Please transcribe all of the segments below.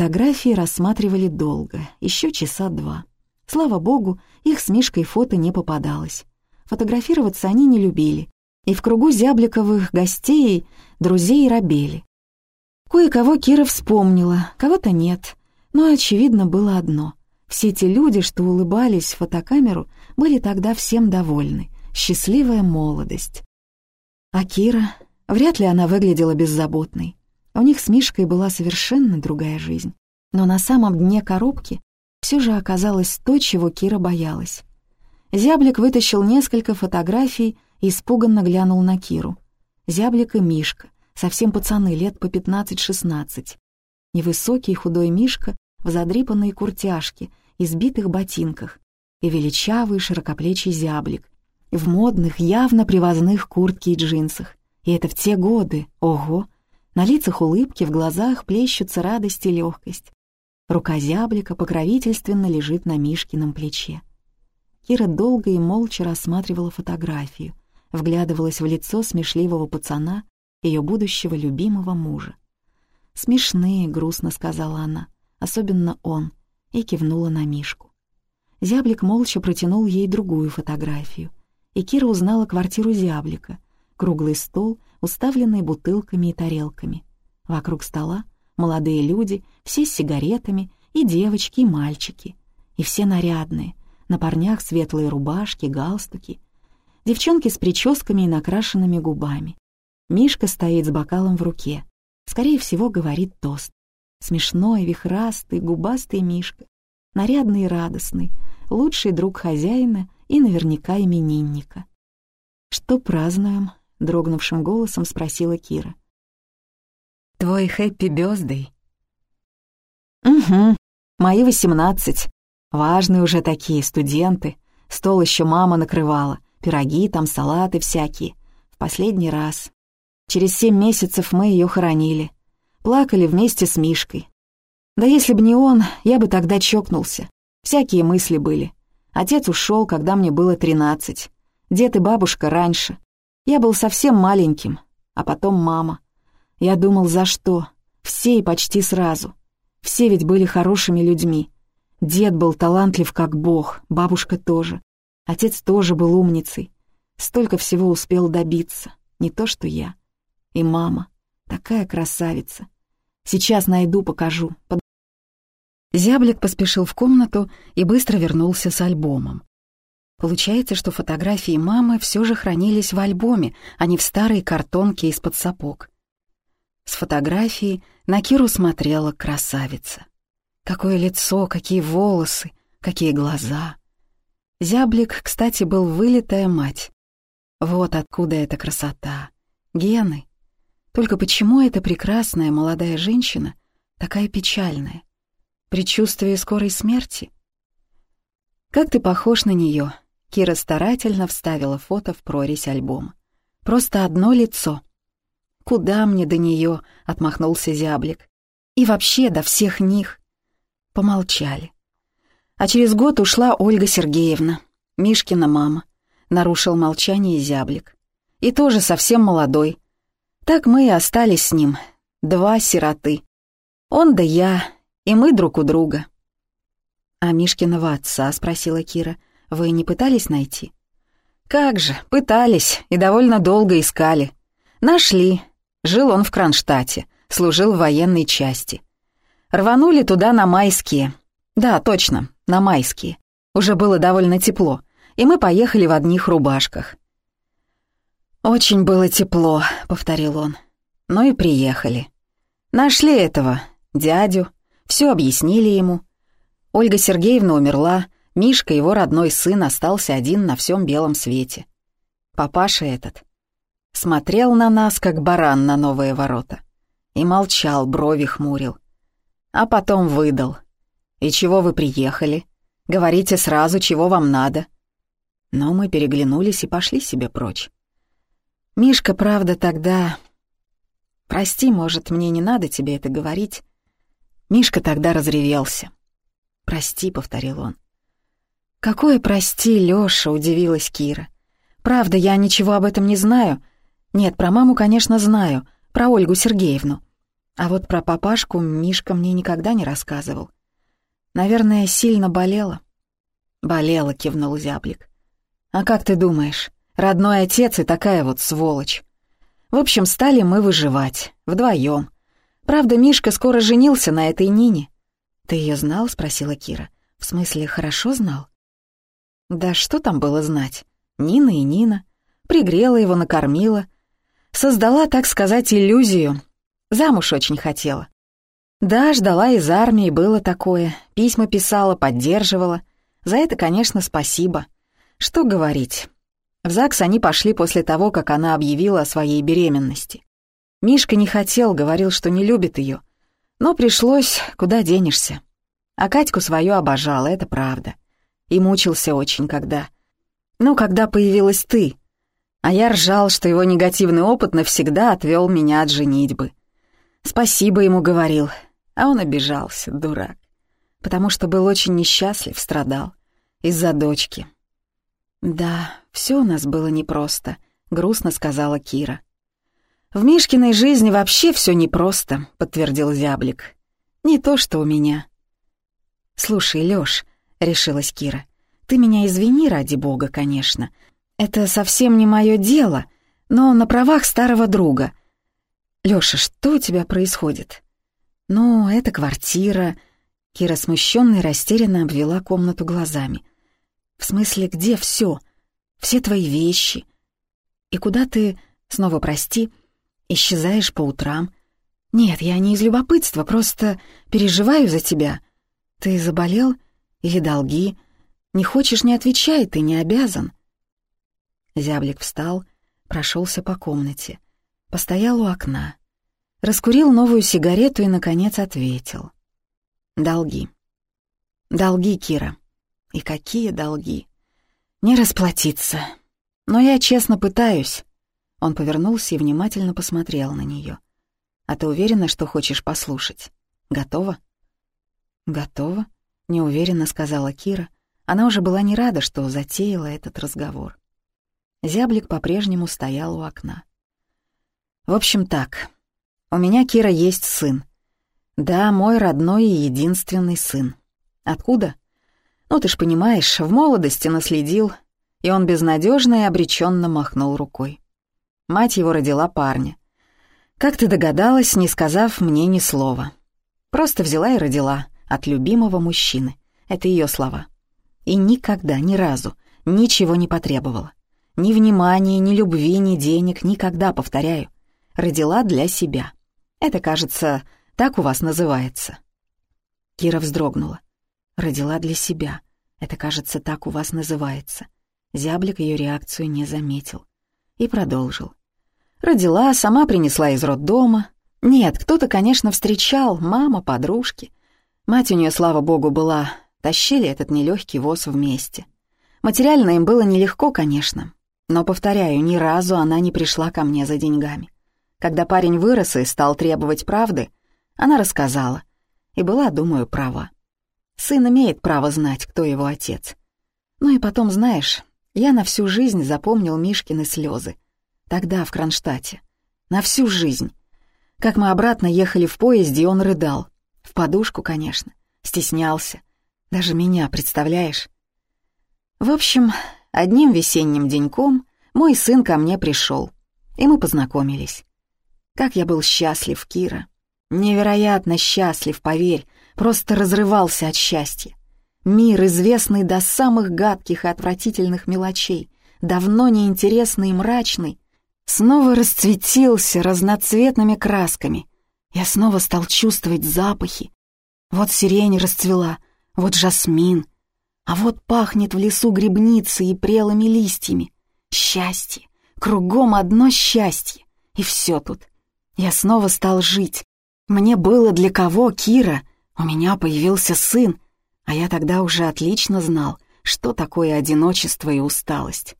Фотографии рассматривали долго, еще часа два. Слава богу, их с Мишкой фото не попадалось. Фотографироваться они не любили, и в кругу зябликовых гостей, друзей робели. Кое-кого Кира вспомнила, кого-то нет, но очевидно было одно. Все те люди, что улыбались в фотокамеру, были тогда всем довольны. Счастливая молодость. А Кира? Вряд ли она выглядела беззаботной. У них с Мишкой была совершенно другая жизнь. Но на самом дне коробки все же оказалось то, чего Кира боялась. Зяблик вытащил несколько фотографий и испуганно глянул на Киру. Зяблик и Мишка, совсем пацаны, лет по 15-16. Невысокий худой Мишка в задрипанной куртяжке и сбитых ботинках, и величавый широкоплечий зяблик в модных, явно привозных куртке и джинсах. И это в те годы, ого! На лицах улыбки, в глазах плещутся радость и легкость. Рука зяблика покровительственно лежит на Мишкином плече. Кира долго и молча рассматривала фотографию, вглядывалась в лицо смешливого пацана, ее будущего любимого мужа. «Смешные», — грустно сказала она, — «особенно он», и кивнула на Мишку. Зяблик молча протянул ей другую фотографию, и Кира узнала квартиру Зяблика, круглый стол, уставленный бутылками и тарелками. Вокруг стола молодые люди, все с сигаретами, и девочки, и мальчики, и все нарядные, на парнях светлые рубашки, галстуки. Девчонки с прическами и накрашенными губами. Мишка стоит с бокалом в руке. Скорее всего, говорит тост. Смешной, вихрастый, губастый Мишка. Нарядный и радостный. Лучший друг хозяина и наверняка именинника. «Что празднуем?» — дрогнувшим голосом спросила Кира. «Твой хэппи бёздэй?» «Угу, мои восемнадцать. Важные уже такие, студенты. Стол еще мама накрывала. Пироги там, салаты всякие. В последний раз. Через семь месяцев мы ее хоронили. Плакали вместе с Мишкой. Да если бы не он, я бы тогда чокнулся. Всякие мысли были. Отец ушел, когда мне было тринадцать. Дед и бабушка раньше. Я был совсем маленьким. А потом мама. Я думал, за что? Все и почти сразу. Все ведь были хорошими людьми. Дед был талантлив как бог, бабушка тоже. Отец тоже был умницей. Столько всего успел добиться, не то что я. И мама, такая красавица. Сейчас найду, покажу. Под... Зяблик поспешил в комнату и быстро вернулся с альбомом. Получается, что фотографии мамы все же хранились в альбоме, а не в старой картонке из-под сапог. С фотографии на Киру смотрела красавица. Какое лицо, какие волосы, какие глаза. Зяблик, кстати, был вылитая мать. Вот откуда эта красота. Гены. Только почему эта прекрасная молодая женщина такая печальная? Предчувствие скорой смерти? Как ты похож на нее? Кира старательно вставила фото в прорезь альбома. Просто одно лицо. Куда мне до нее? отмахнулся зяблик. И вообще до всех них. Помолчали. А через год ушла Ольга Сергеевна, Мишкина мама. Нарушил молчание зяблик. И тоже совсем молодой. Так мы и остались с ним. Два сироты. Он да я, и мы друг у друга. «А Мишкиного отца?» — спросила Кира. «Вы не пытались найти?» «Как же, пытались и довольно долго искали. Нашли. Жил он в Кронштадте, служил в военной части. Рванули туда на майские. Да, точно, на майские. Уже было довольно тепло, и мы поехали в одних рубашках. «Очень было тепло», — повторил он. «Ну и приехали. Нашли этого, дядю, все объяснили ему. Ольга Сергеевна умерла, Мишка, его родной сын, остался один на всем белом свете. Папаша этот смотрел на нас, как баран на новые ворота, и молчал, брови хмурил а потом выдал. «И чего вы приехали? Говорите сразу, чего вам надо». Но мы переглянулись и пошли себе прочь. Мишка, правда, тогда... Прости, может, мне не надо тебе это говорить. Мишка тогда разревелся. «Прости», — повторил он. «Какое прости, Лёша?» — удивилась Кира. «Правда, я ничего об этом не знаю. Нет, про маму, конечно, знаю, про Ольгу Сергеевну. А вот про папашку Мишка мне никогда не рассказывал. Наверное, сильно болела. «Болела», — кивнул зяблик. «А как ты думаешь, родной отец и такая вот сволочь?» В общем, стали мы выживать, вдвоем. Правда, Мишка скоро женился на этой Нине. «Ты ее знал?» — спросила Кира. «В смысле, хорошо знал?» «Да что там было знать? Нина и Нина. Пригрела его, накормила. Создала, так сказать, иллюзию. Замуж очень хотела. Да, ждала из армии, было такое. Письма писала, поддерживала. За это, конечно, спасибо. Что говорить. В ЗАГС они пошли после того, как она объявила о своей беременности. Мишка не хотел, говорил, что не любит ее. Но пришлось, куда денешься. А Катьку свою обожала, это правда. И мучился очень, когда... Ну, когда появилась ты. А я ржал, что его негативный опыт навсегда отвел меня от женитьбы. Спасибо ему говорил, а он обижался, дурак. Потому что был очень несчастлив, страдал. Из-за дочки. «Да, все у нас было непросто», — грустно сказала Кира. «В Мишкиной жизни вообще все непросто», — подтвердил Зяблик. «Не то, что у меня». «Слушай, Лёш», — решилась Кира, — «ты меня извини, ради бога, конечно. Это совсем не мое дело, но на правах старого друга. Лёша, что у тебя происходит?» «Ну, это квартира...» Кира смущенно и растерянно обвела комнату глазами. «В смысле, где все? Все твои вещи? И куда ты, снова прости, исчезаешь по утрам? Нет, я не из любопытства, просто переживаю за тебя. Ты заболел? Или долги? Не хочешь — не отвечай, ты не обязан». Зяблик встал, прошелся по комнате, постоял у окна, раскурил новую сигарету и, наконец, ответил. «Долги. Долги, Кира. И какие долги? Не расплатиться. Но я честно пытаюсь». Он повернулся и внимательно посмотрел на нее. «А ты уверена, что хочешь послушать? Готова?» «Готова?» — неуверенно сказала Кира. Она уже была не рада, что затеяла этот разговор. Зяблик по-прежнему стоял у окна. «В общем так, у меня, Кира, есть сын. Да, мой родной и единственный сын. Откуда? Ну, ты ж понимаешь, в молодости наследил, и он безнадежно и обреченно махнул рукой. Мать его родила парня. Как ты догадалась, не сказав мне ни слова. Просто взяла и родила от любимого мужчины. Это ее слова. И никогда, ни разу, ничего не потребовала. Ни внимания, ни любви, ни денег, никогда, повторяю. Родила для себя. Это, кажется, так у вас называется». Кира вздрогнула. «Родила для себя. Это, кажется, так у вас называется». Зяблик ее реакцию не заметил. И продолжил. «Родила, сама принесла из роддома. Нет, кто-то, конечно, встречал, мама, подружки. Мать у нее, слава богу, была. Тащили этот нелегкий воз вместе. Материально им было нелегко, конечно. Но, повторяю, ни разу она не пришла ко мне за деньгами. Когда парень вырос и стал требовать правды, она рассказала. И была, думаю, права. Сын имеет право знать, кто его отец. Ну и потом, знаешь, я на всю жизнь запомнил Мишкины слезы. Тогда, в Кронштадте. На всю жизнь. Как мы обратно ехали в поезде, он рыдал. В подушку, конечно. Стеснялся. Даже меня, представляешь? В общем, одним весенним деньком мой сын ко мне пришел, и мы познакомились. Как я был счастлив, Кира. Невероятно счастлив, поверь, просто разрывался от счастья. Мир, известный до самых гадких и отвратительных мелочей, давно неинтересный и мрачный, снова расцветился разноцветными красками. Я снова стал чувствовать запахи. Вот сирень расцвела, вот жасмин, а вот пахнет в лесу грибницей и прелыми листьями. Счастье, кругом одно счастье, и все тут. Я снова стал жить. Мне было для кого, Кира? У меня появился сын, а я тогда уже отлично знал, что такое одиночество и усталость.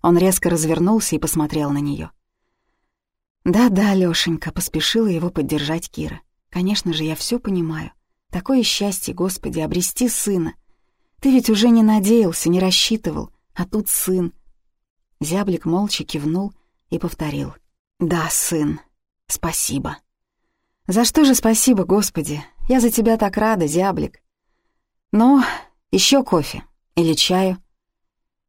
Он резко развернулся и посмотрел на нее. «Да-да, Лёшенька», — поспешила его поддержать Кира. «Конечно же, я все понимаю. Такое счастье, Господи, обрести сына. Ты ведь уже не надеялся, не рассчитывал, а тут сын». Зяблик молча кивнул и повторил. «Да, сын, Спасибо. «За что же спасибо, Господи? Я за тебя так рада, зяблик». «Ну, еще кофе или чаю?»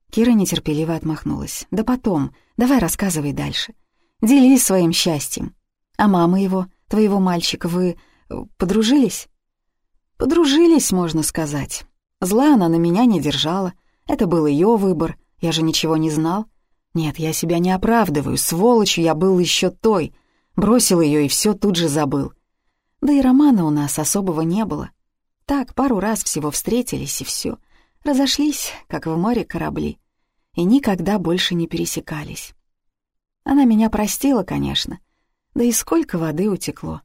Кира нетерпеливо отмахнулась. «Да потом, давай рассказывай дальше. Делись своим счастьем. А мама его, твоего мальчика, вы э, подружились?» «Подружились, можно сказать. Зла она на меня не держала. Это был ее выбор, я же ничего не знал. Нет, я себя не оправдываю, сволочью я был еще той. Бросил ее и все тут же забыл. Да и романа у нас особого не было. Так, пару раз всего встретились, и все. Разошлись, как в море корабли. И никогда больше не пересекались. Она меня простила, конечно. Да и сколько воды утекло.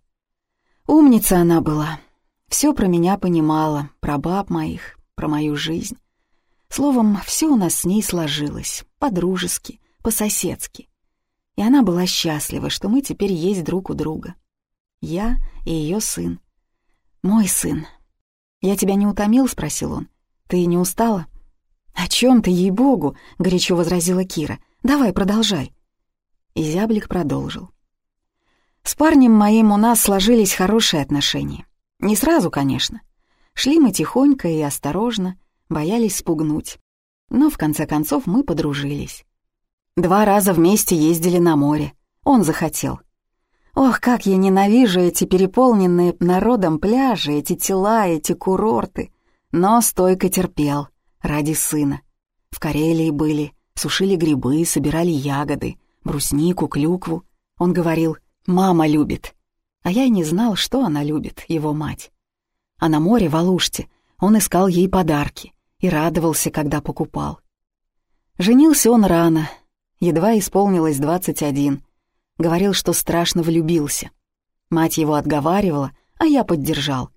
Умница она была. Все про меня понимала, про баб моих, про мою жизнь. Словом, все у нас с ней сложилось, по-дружески, по-соседски. И она была счастлива, что мы теперь есть друг у друга. Я и ее сын. Мой сын. «Я тебя не утомил?» — спросил он. «Ты не устала?» «О чем ты, ей-богу?» — горячо возразила Кира. «Давай, продолжай». И зяблик продолжил. «С парнем моим у нас сложились хорошие отношения. Не сразу, конечно. Шли мы тихонько и осторожно, боялись спугнуть. Но в конце концов мы подружились. Два раза вместе ездили на море. Он захотел. Ох, как я ненавижу эти переполненные народом пляжи, эти тела, эти курорты. Но стойко терпел. Ради сына. В Карелии были, сушили грибы, собирали ягоды, бруснику, клюкву. Он говорил, «Мама любит». А я и не знал, что она любит, его мать. А на море в Алуште он искал ей подарки и радовался, когда покупал. Женился он рано, едва исполнилось двадцать один. Говорил, что страшно влюбился. Мать его отговаривала, а я поддержал.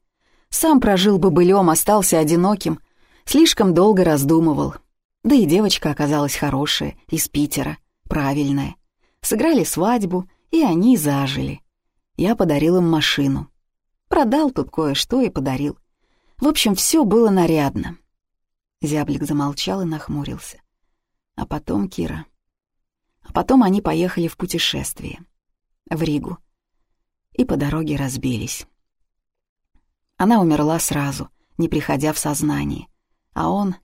Сам прожил бы былем, остался одиноким, слишком долго раздумывал. Да и девочка оказалась хорошая, из Питера, правильная. Сыграли свадьбу, и они зажили. Я подарил им машину. Продал тут кое-что и подарил. В общем, все было нарядно. Зяблик замолчал и нахмурился. А потом Кира. А потом они поехали в путешествие. В Ригу. И по дороге разбились. Она умерла сразу, не приходя в сознание. А он...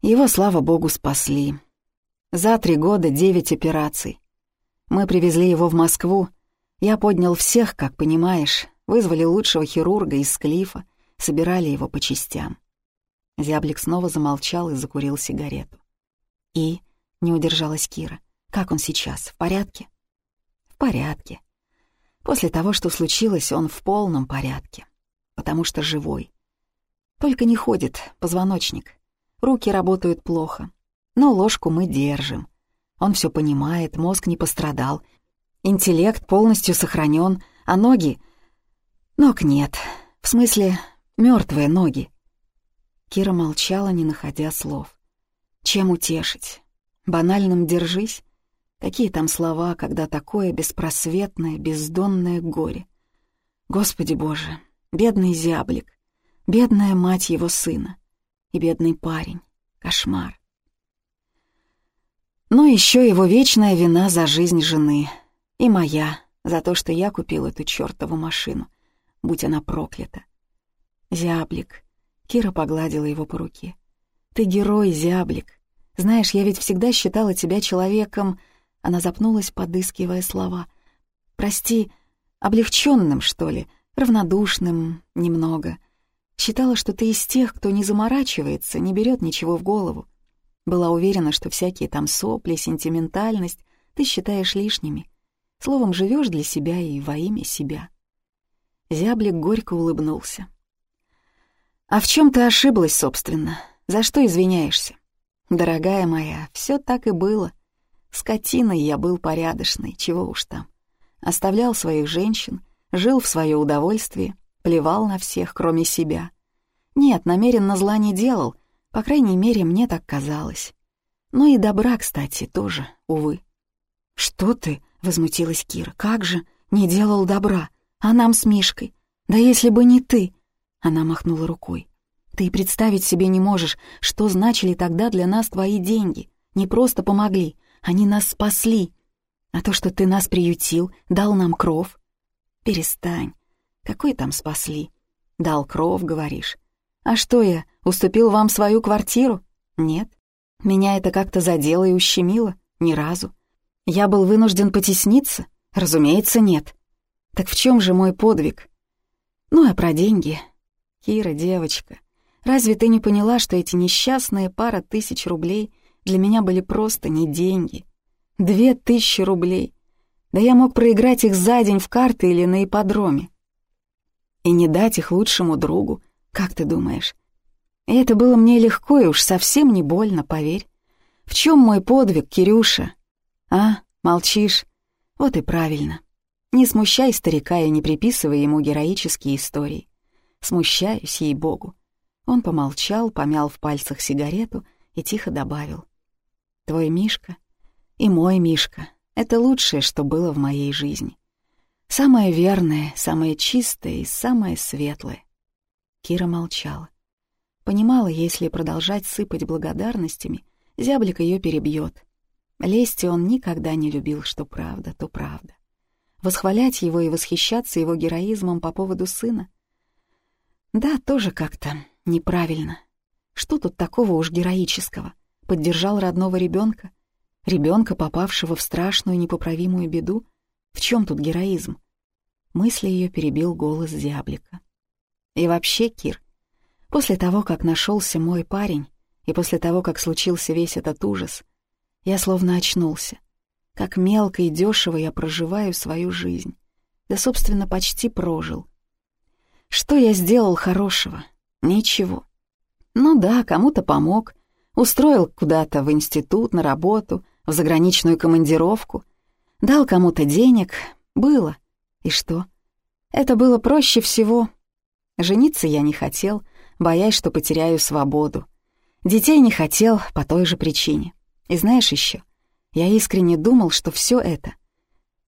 Его, слава богу, спасли. За три года девять операций. Мы привезли его в Москву. Я поднял всех, как понимаешь, вызвали лучшего хирурга из Склифа, собирали его по частям. Зяблик снова замолчал и закурил сигарету. «И?» — не удержалась Кира. «Как он сейчас? В порядке?» «В порядке. После того, что случилось, он в полном порядке. Потому что живой. Только не ходит позвоночник. Руки работают плохо. Но ложку мы держим. Он все понимает, мозг не пострадал. Интеллект полностью сохранен, а ноги... Ног нет. В смысле, мертвые ноги. Кира молчала, не находя слов. Чем утешить? Банальным «держись»? Какие там слова, когда такое беспросветное, бездонное горе? Господи Боже, бедный зяблик, бедная мать его сына и бедный парень. Кошмар. Но еще его вечная вина за жизнь жены. И моя, за то, что я купил эту чертову машину, будь она проклята. Зяблик, Кира погладила его по руке. «Ты герой, зяблик. Знаешь, я ведь всегда считала тебя человеком...» Она запнулась, подыскивая слова. «Прости, облегченным, что ли, равнодушным немного. Считала, что ты из тех, кто не заморачивается, не берет ничего в голову. Была уверена, что всякие там сопли, сентиментальность ты считаешь лишними. Словом, живешь для себя и во имя себя». Зяблик горько улыбнулся. А в чем ты ошиблась, собственно? За что извиняешься? Дорогая моя, все так и было. Скотиной я был порядочный, чего уж там. Оставлял своих женщин, жил в свое удовольствие, плевал на всех, кроме себя. Нет, намеренно зла не делал, по крайней мере, мне так казалось. Но и добра, кстати, тоже, увы. «Что ты?» — возмутилась Кира. «Как же? Не делал добра. А нам с Мишкой? Да если бы не ты!» Она махнула рукой. «Ты представить себе не можешь, что значили тогда для нас твои деньги. Не просто помогли, они нас спасли. А то, что ты нас приютил, дал нам кров. Перестань. Какой там спасли? Дал кров, говоришь. А что я, уступил вам свою квартиру? Нет. Меня это как-то задело и ущемило? Ни разу. Я был вынужден потесниться? Разумеется, нет. Так в чем же мой подвиг? Ну, а про деньги? Кира, девочка, разве ты не поняла, что эти несчастные пара тысяч рублей для меня были просто не деньги? Две тысячи рублей. Да я мог проиграть их за день в карты или на ипподроме. И не дать их лучшему другу, как ты думаешь? И это было мне легко и уж совсем не больно, поверь. В чем мой подвиг, Кирюша? А, молчишь? Вот и правильно. Не смущай старика и не приписывай ему героические истории. Смущаюсь, ей-богу. Он помолчал, помял в пальцах сигарету и тихо добавил. «Твой Мишка и мой Мишка — это лучшее, что было в моей жизни. Самое верное, самое чистое и самое светлое». Кира молчала. Понимала, если продолжать сыпать благодарностями, зяблик ее перебьет. Лести он никогда не любил, что правда, то правда восхвалять его и восхищаться его героизмом по поводу сына? Да, тоже как-то неправильно. Что тут такого уж героического? Поддержал родного ребенка, ребенка, попавшего в страшную непоправимую беду? В чем тут героизм? Мысли ее перебил голос зяблика. И вообще, Кир, после того, как нашелся мой парень, и после того, как случился весь этот ужас, я словно очнулся. Как мелко и дешево я проживаю свою жизнь. Да, собственно, почти прожил. Что я сделал хорошего? Ничего. Ну да, кому-то помог. Устроил куда-то в институт, на работу, в заграничную командировку. Дал кому-то денег. Было. И что? Это было проще всего. Жениться я не хотел, боясь, что потеряю свободу. Детей не хотел по той же причине. И знаешь еще, я искренне думал, что все это...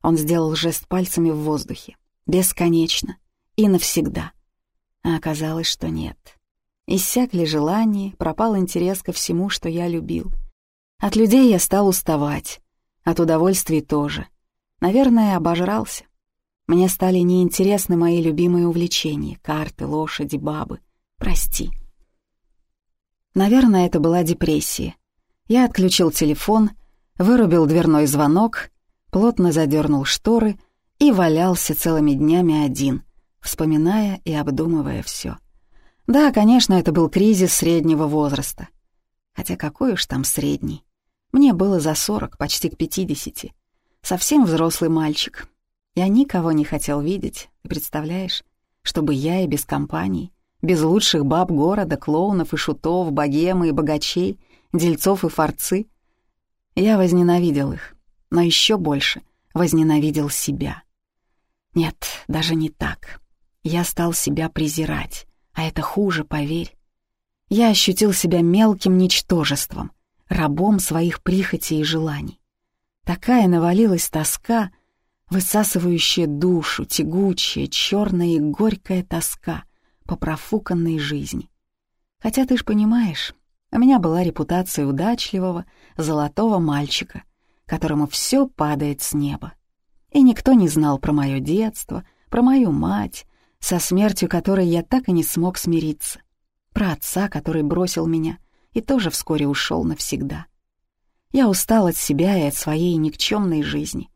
Он сделал жест пальцами в воздухе. Бесконечно. И навсегда. А оказалось, что нет. Иссякли желания, пропал интерес ко всему, что я любил. От людей я стал уставать. От удовольствий тоже. Наверное, обожрался. Мне стали неинтересны мои любимые увлечения — карты, лошади, бабы. Прости. Наверное, это была депрессия. Я отключил телефон — вырубил дверной звонок, плотно задернул шторы и валялся целыми днями один, вспоминая и обдумывая все. Да, конечно, это был кризис среднего возраста. Хотя какой уж там средний. Мне было за сорок, почти к пятидесяти. Совсем взрослый мальчик. Я никого не хотел видеть, ты представляешь? Чтобы я и без компаний, без лучших баб города, клоунов и шутов, богемы и богачей, дельцов и форцы — я возненавидел их, но еще больше возненавидел себя. Нет, даже не так. Я стал себя презирать, а это хуже, поверь. Я ощутил себя мелким ничтожеством, рабом своих прихотей и желаний. Такая навалилась тоска, высасывающая душу, тягучая, черная и горькая тоска по профуканной жизни. Хотя ты ж понимаешь, у меня была репутация удачливого, золотого мальчика, которому все падает с неба. И никто не знал про мое детство, про мою мать, со смертью которой я так и не смог смириться, про отца, который бросил меня и тоже вскоре ушел навсегда. Я устал от себя и от своей никчемной жизни.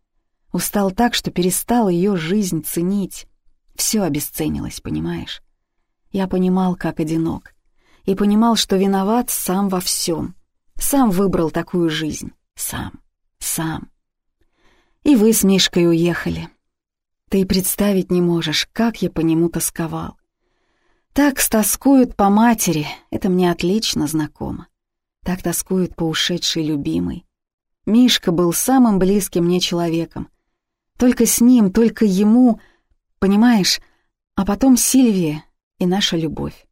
Устал так, что перестал ее жизнь ценить. Все обесценилось, понимаешь? Я понимал, как одинок — и понимал, что виноват сам во всем. Сам выбрал такую жизнь. Сам. Сам. И вы с Мишкой уехали. Ты представить не можешь, как я по нему тосковал. Так тоскуют по матери, это мне отлично знакомо. Так тоскуют по ушедшей любимой. Мишка был самым близким мне человеком. Только с ним, только ему, понимаешь, а потом Сильвия и наша любовь.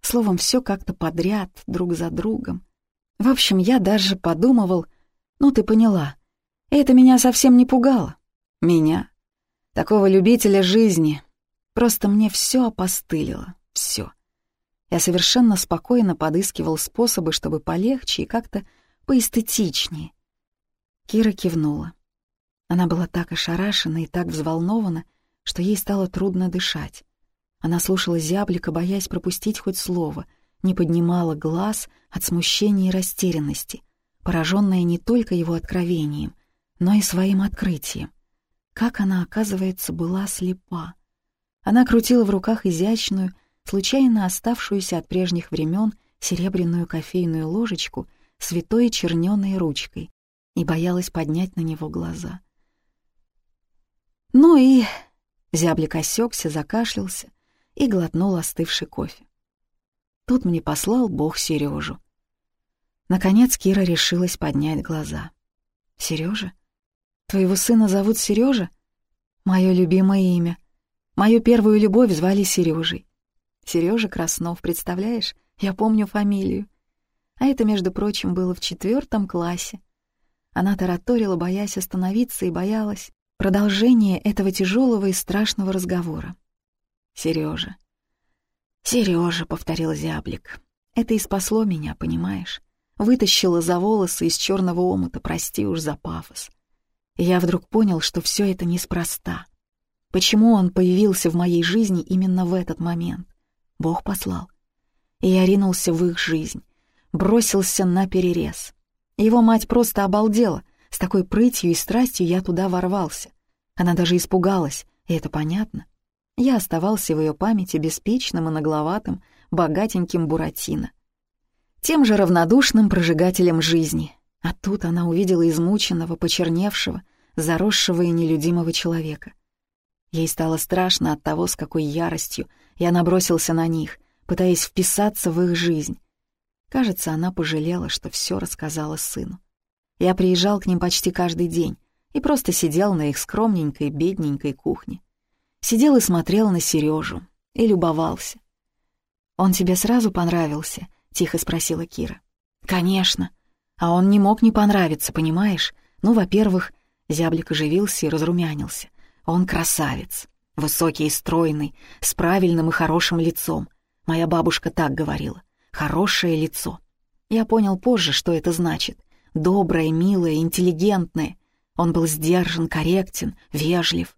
Словом, все как-то подряд, друг за другом. В общем, я даже подумывал, ну ты поняла, это меня совсем не пугало. Меня, такого любителя жизни. Просто мне все опостылило, все. Я совершенно спокойно подыскивал способы, чтобы полегче и как-то поэстетичнее. Кира кивнула. Она была так ошарашена и так взволнована, что ей стало трудно дышать. Она слушала зяблика, боясь пропустить хоть слово, не поднимала глаз от смущения и растерянности, пораженная не только его откровением, но и своим открытием. Как она, оказывается, была слепа. Она крутила в руках изящную, случайно оставшуюся от прежних времен серебряную кофейную ложечку с витой чернёной ручкой и боялась поднять на него глаза. Ну и... Зяблик осекся, закашлялся и глотнул остывший кофе. Тут мне послал Бог Сережу. Наконец Кира решилась поднять глаза. Сережа? Твоего сына зовут Сережа? Мое любимое имя. Мою первую любовь звали Сережей. Сережа Краснов, представляешь? Я помню фамилию. А это, между прочим, было в четвертом классе. Она тараторила, боясь остановиться, и боялась продолжения этого тяжелого и страшного разговора. Сережа. Сережа, повторил зяблик. Это и спасло меня, понимаешь? Вытащила за волосы из черного омута, прости уж за пафос. Я вдруг понял, что все это неспроста. Почему он появился в моей жизни именно в этот момент? Бог послал. И я ринулся в их жизнь, бросился на перерез. Его мать просто обалдела. С такой прытью и страстью я туда ворвался. Она даже испугалась, и это понятно. Я оставался в ее памяти беспечным и нагловатым, богатеньким Буратино. Тем же равнодушным прожигателем жизни, а тут она увидела измученного, почерневшего, заросшего и нелюдимого человека. Ей стало страшно от того, с какой яростью я набросился на них, пытаясь вписаться в их жизнь. Кажется, она пожалела, что все рассказала сыну. Я приезжал к ним почти каждый день и просто сидел на их скромненькой, бедненькой кухне. Сидел и смотрел на Сережу и любовался. «Он тебе сразу понравился?» — тихо спросила Кира. «Конечно. А он не мог не понравиться, понимаешь? Ну, во-первых, зяблик оживился и разрумянился. Он красавец, высокий и стройный, с правильным и хорошим лицом. Моя бабушка так говорила. Хорошее лицо. Я понял позже, что это значит. Доброе, милое, интеллигентное. Он был сдержан, корректен, вежлив.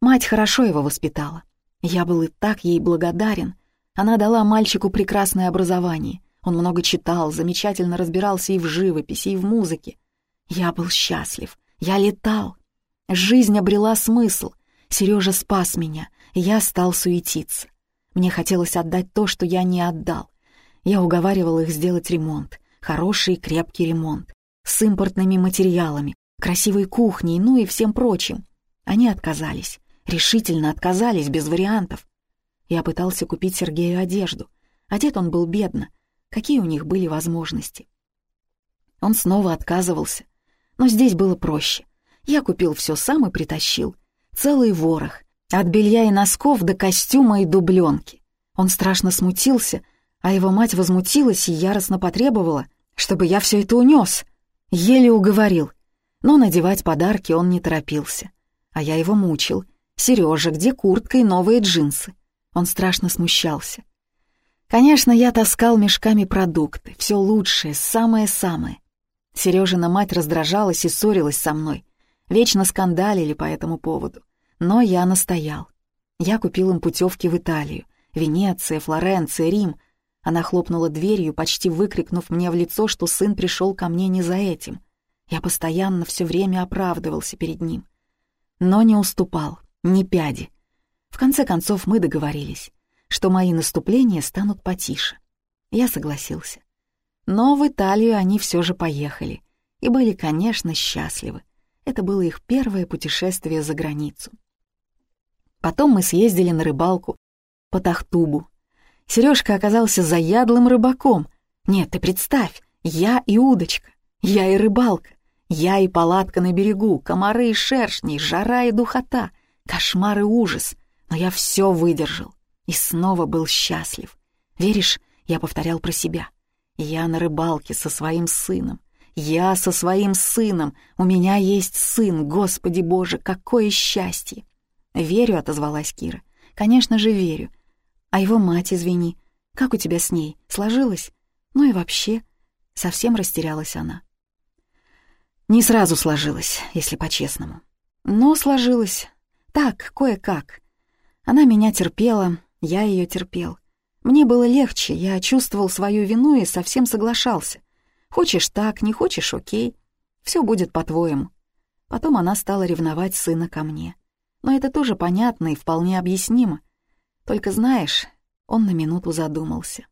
Мать хорошо его воспитала. Я был и так ей благодарен. Она дала мальчику прекрасное образование — он много читал, замечательно разбирался и в живописи, и в музыке. Я был счастлив, я летал. Жизнь обрела смысл. Сережа спас меня, я стал суетиться. Мне хотелось отдать то, что я не отдал. Я уговаривал их сделать ремонт, хороший крепкий ремонт, с импортными материалами, красивой кухней, ну и всем прочим. Они отказались, решительно отказались, без вариантов. Я пытался купить Сергею одежду. Одет он был бедно, какие у них были возможности. Он снова отказывался, но здесь было проще. Я купил все сам и притащил. Целый ворох, от белья и носков до костюма и дубленки. Он страшно смутился, а его мать возмутилась и яростно потребовала, чтобы я все это унес. Еле уговорил. Но надевать подарки он не торопился. А я его мучил. «Сережа, где куртка и новые джинсы?» Он страшно смущался. Конечно, я таскал мешками продукты, все лучшее, самое-самое. Сережина мать раздражалась и ссорилась со мной. Вечно скандалили по этому поводу. Но я настоял. Я купил им путевки в Италию. Венеция, Флоренция, Рим. Она хлопнула дверью, почти выкрикнув мне в лицо, что сын пришел ко мне не за этим. Я постоянно все время оправдывался перед ним. Но не уступал, ни пяди. В конце концов мы договорились что мои наступления станут потише. Я согласился. Но в Италию они все же поехали и были, конечно, счастливы. Это было их первое путешествие за границу. Потом мы съездили на рыбалку по Тахтубу. Сережка оказался заядлым рыбаком. Нет, ты представь, я и удочка, я и рыбалка, я и палатка на берегу, комары и шершни, жара и духота, кошмар и ужас. Но я все выдержал и снова был счастлив. Веришь, я повторял про себя. Я на рыбалке со своим сыном. Я со своим сыном. У меня есть сын, Господи Боже, какое счастье! Верю, отозвалась Кира. Конечно же, верю. А его мать, извини. Как у тебя с ней? Сложилось? Ну и вообще, совсем растерялась она. Не сразу сложилось, если по-честному. Но сложилось. Так, кое-как. Она меня терпела, я ее терпел. Мне было легче, я чувствовал свою вину и совсем соглашался. Хочешь так, не хочешь — окей. Все будет по-твоему. Потом она стала ревновать сына ко мне. Но это тоже понятно и вполне объяснимо. Только знаешь, он на минуту задумался.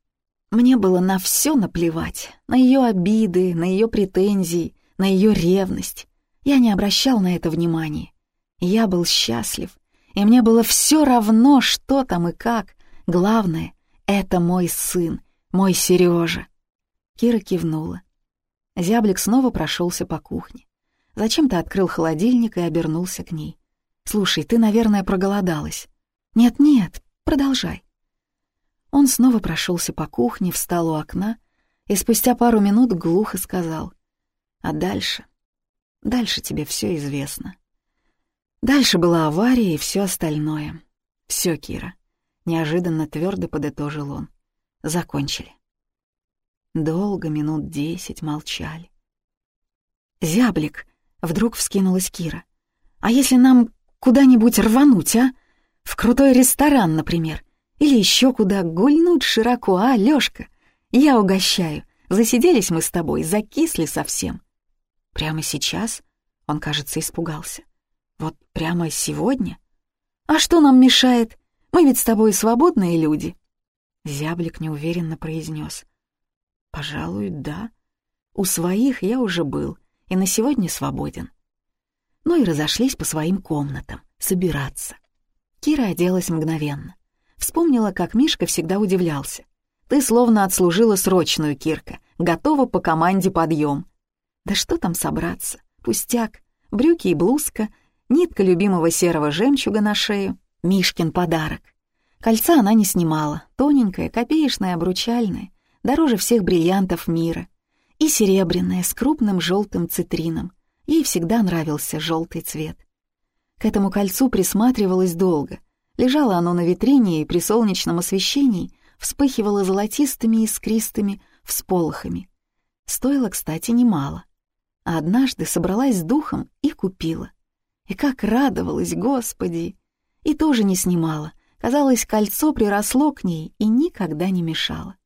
Мне было на все наплевать, на ее обиды, на ее претензии, на ее ревность. Я не обращал на это внимания. Я был счастлив, и мне было все равно, что там и как. Главное, это мой сын, мой Сережа. Кира кивнула. Зяблик снова прошелся по кухне. Зачем-то открыл холодильник и обернулся к ней. «Слушай, ты, наверное, проголодалась». «Нет-нет, продолжай». Он снова прошелся по кухне, встал у окна и спустя пару минут глухо сказал. «А дальше? Дальше тебе все известно». Дальше была авария и все остальное. Все, Кира. Неожиданно твердо подытожил он. Закончили. Долго, минут десять, молчали. «Зяблик!» — вдруг вскинулась Кира. «А если нам куда-нибудь рвануть, а? В крутой ресторан, например. Или еще куда гульнуть широко, а, Лёшка? Я угощаю. Засиделись мы с тобой, закисли совсем». «Прямо сейчас?» — он, кажется, испугался. «Вот прямо сегодня? А что нам мешает? Мы ведь с тобой свободные люди». Зяблик неуверенно произнес. «Пожалуй, да. У своих я уже был, и на сегодня свободен». Ну и разошлись по своим комнатам, собираться. Кира оделась мгновенно. Вспомнила, как Мишка всегда удивлялся. «Ты словно отслужила срочную, Кирка, готова по команде подъем». Да что там собраться? Пустяк. Брюки и блузка, нитка любимого серого жемчуга на шею, Мишкин подарок. Кольца она не снимала, тоненькое, копеечное, обручальное, дороже всех бриллиантов мира. И серебряное, с крупным желтым цитрином. Ей всегда нравился желтый цвет. К этому кольцу присматривалась долго. Лежало оно на витрине и при солнечном освещении вспыхивало золотистыми искристыми всполохами. Стоило, кстати, немало. А однажды собралась с духом и купила. И как радовалась, Господи! И тоже не снимала. Казалось, кольцо приросло к ней и никогда не мешало.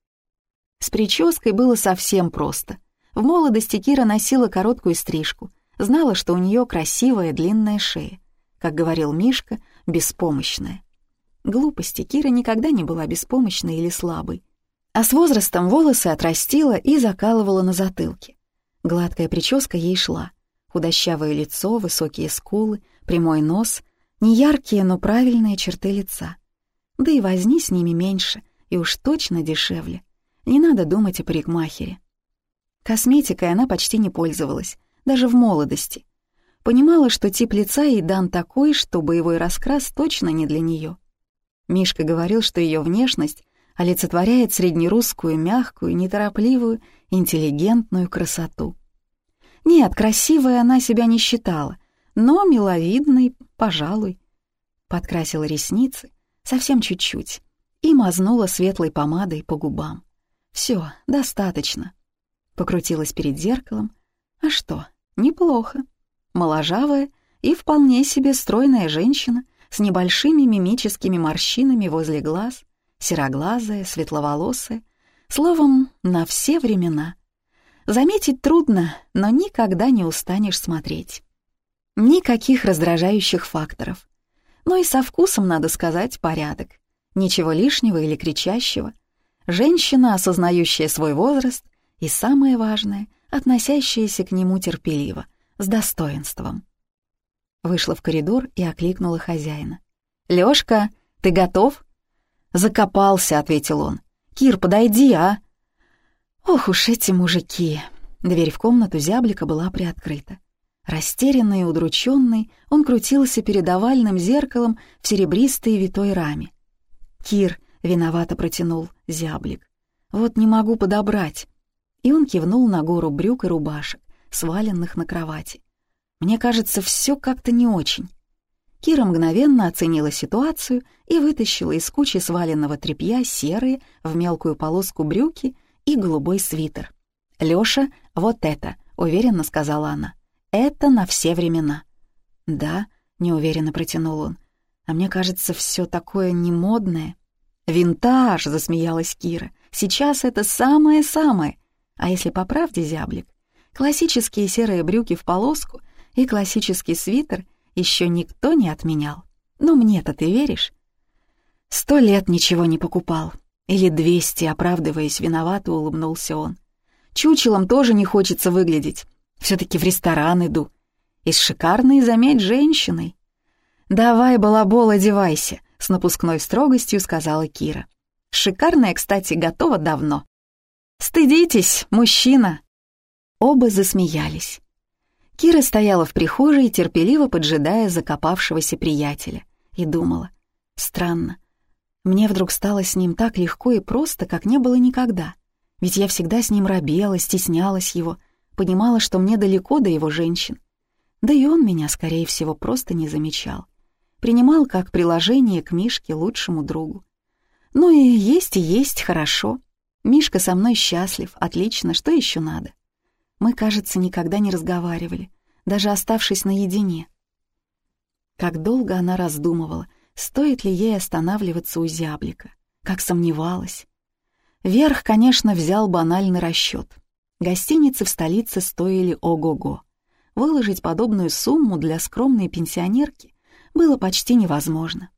С прической было совсем просто. В молодости Кира носила короткую стрижку, знала, что у нее красивая длинная шея. Как говорил Мишка, беспомощная. Глупости Кира никогда не была беспомощной или слабой. А с возрастом волосы отрастила и закалывала на затылке. Гладкая прическа ей шла. Худощавое лицо, высокие скулы, прямой нос, неяркие, но правильные черты лица. Да и возни с ними меньше, и уж точно дешевле. Не надо думать о парикмахере. Косметикой она почти не пользовалась, даже в молодости. Понимала, что тип лица ей дан такой, что боевой раскрас точно не для нее. Мишка говорил, что ее внешность олицетворяет среднерусскую, мягкую, неторопливую, интеллигентную красоту. Нет, красивой она себя не считала, но миловидной, пожалуй. Подкрасила ресницы, совсем чуть-чуть, и мазнула светлой помадой по губам. Все, достаточно. Покрутилась перед зеркалом. А что, неплохо. Моложавая и вполне себе стройная женщина с небольшими мимическими морщинами возле глаз, сероглазая, светловолосая, словом, на все времена. Заметить трудно, но никогда не устанешь смотреть. Никаких раздражающих факторов. Но и со вкусом, надо сказать, порядок. Ничего лишнего или кричащего. Женщина, осознающая свой возраст, и самое важное, относящаяся к нему терпеливо, с достоинством. Вышла в коридор и окликнула хозяина. «Лёшка, ты готов?» «Закопался», — ответил он. «Кир, подойди, а!» Ох уж эти мужики! Дверь в комнату зяблика была приоткрыта. Растерянный и удрученный, он крутился перед овальным зеркалом в серебристой витой раме. «Кир», — виновато протянул зяблик, — «вот не могу подобрать». И он кивнул на гору брюк и рубашек, сваленных на кровати. «Мне кажется, все как-то не очень». Кира мгновенно оценила ситуацию и вытащила из кучи сваленного тряпья серые в мелкую полоску брюки и голубой свитер. «Лёша, вот это», — уверенно сказала она. «Это на все времена». «Да», — неуверенно протянул он, А мне кажется, все такое немодное. «Винтаж!» — засмеялась Кира. «Сейчас это самое-самое. А если по правде, зяблик, классические серые брюки в полоску и классический свитер еще никто не отменял. Ну мне-то ты веришь?» «Сто лет ничего не покупал. Или двести, оправдываясь, виновато улыбнулся он. Чучелом тоже не хочется выглядеть. Все-таки в ресторан иду. И с шикарной, заметь, женщиной. «Давай, балабол, одевайся», — с напускной строгостью сказала Кира. «Шикарная, кстати, готова давно». «Стыдитесь, мужчина!» Оба засмеялись. Кира стояла в прихожей, терпеливо поджидая закопавшегося приятеля, и думала. «Странно. Мне вдруг стало с ним так легко и просто, как не было никогда. Ведь я всегда с ним робела, стеснялась его, понимала, что мне далеко до его женщин. Да и он меня, скорее всего, просто не замечал. Принимал как приложение к Мишке, лучшему другу. Ну и есть и есть, хорошо. Мишка со мной счастлив, отлично, что еще надо? Мы, кажется, никогда не разговаривали, даже оставшись наедине. Как долго она раздумывала, стоит ли ей останавливаться у зяблика, как сомневалась. Верх, конечно, взял банальный расчет. Гостиницы в столице стоили ого-го. Выложить подобную сумму для скромной пенсионерки было почти невозможно.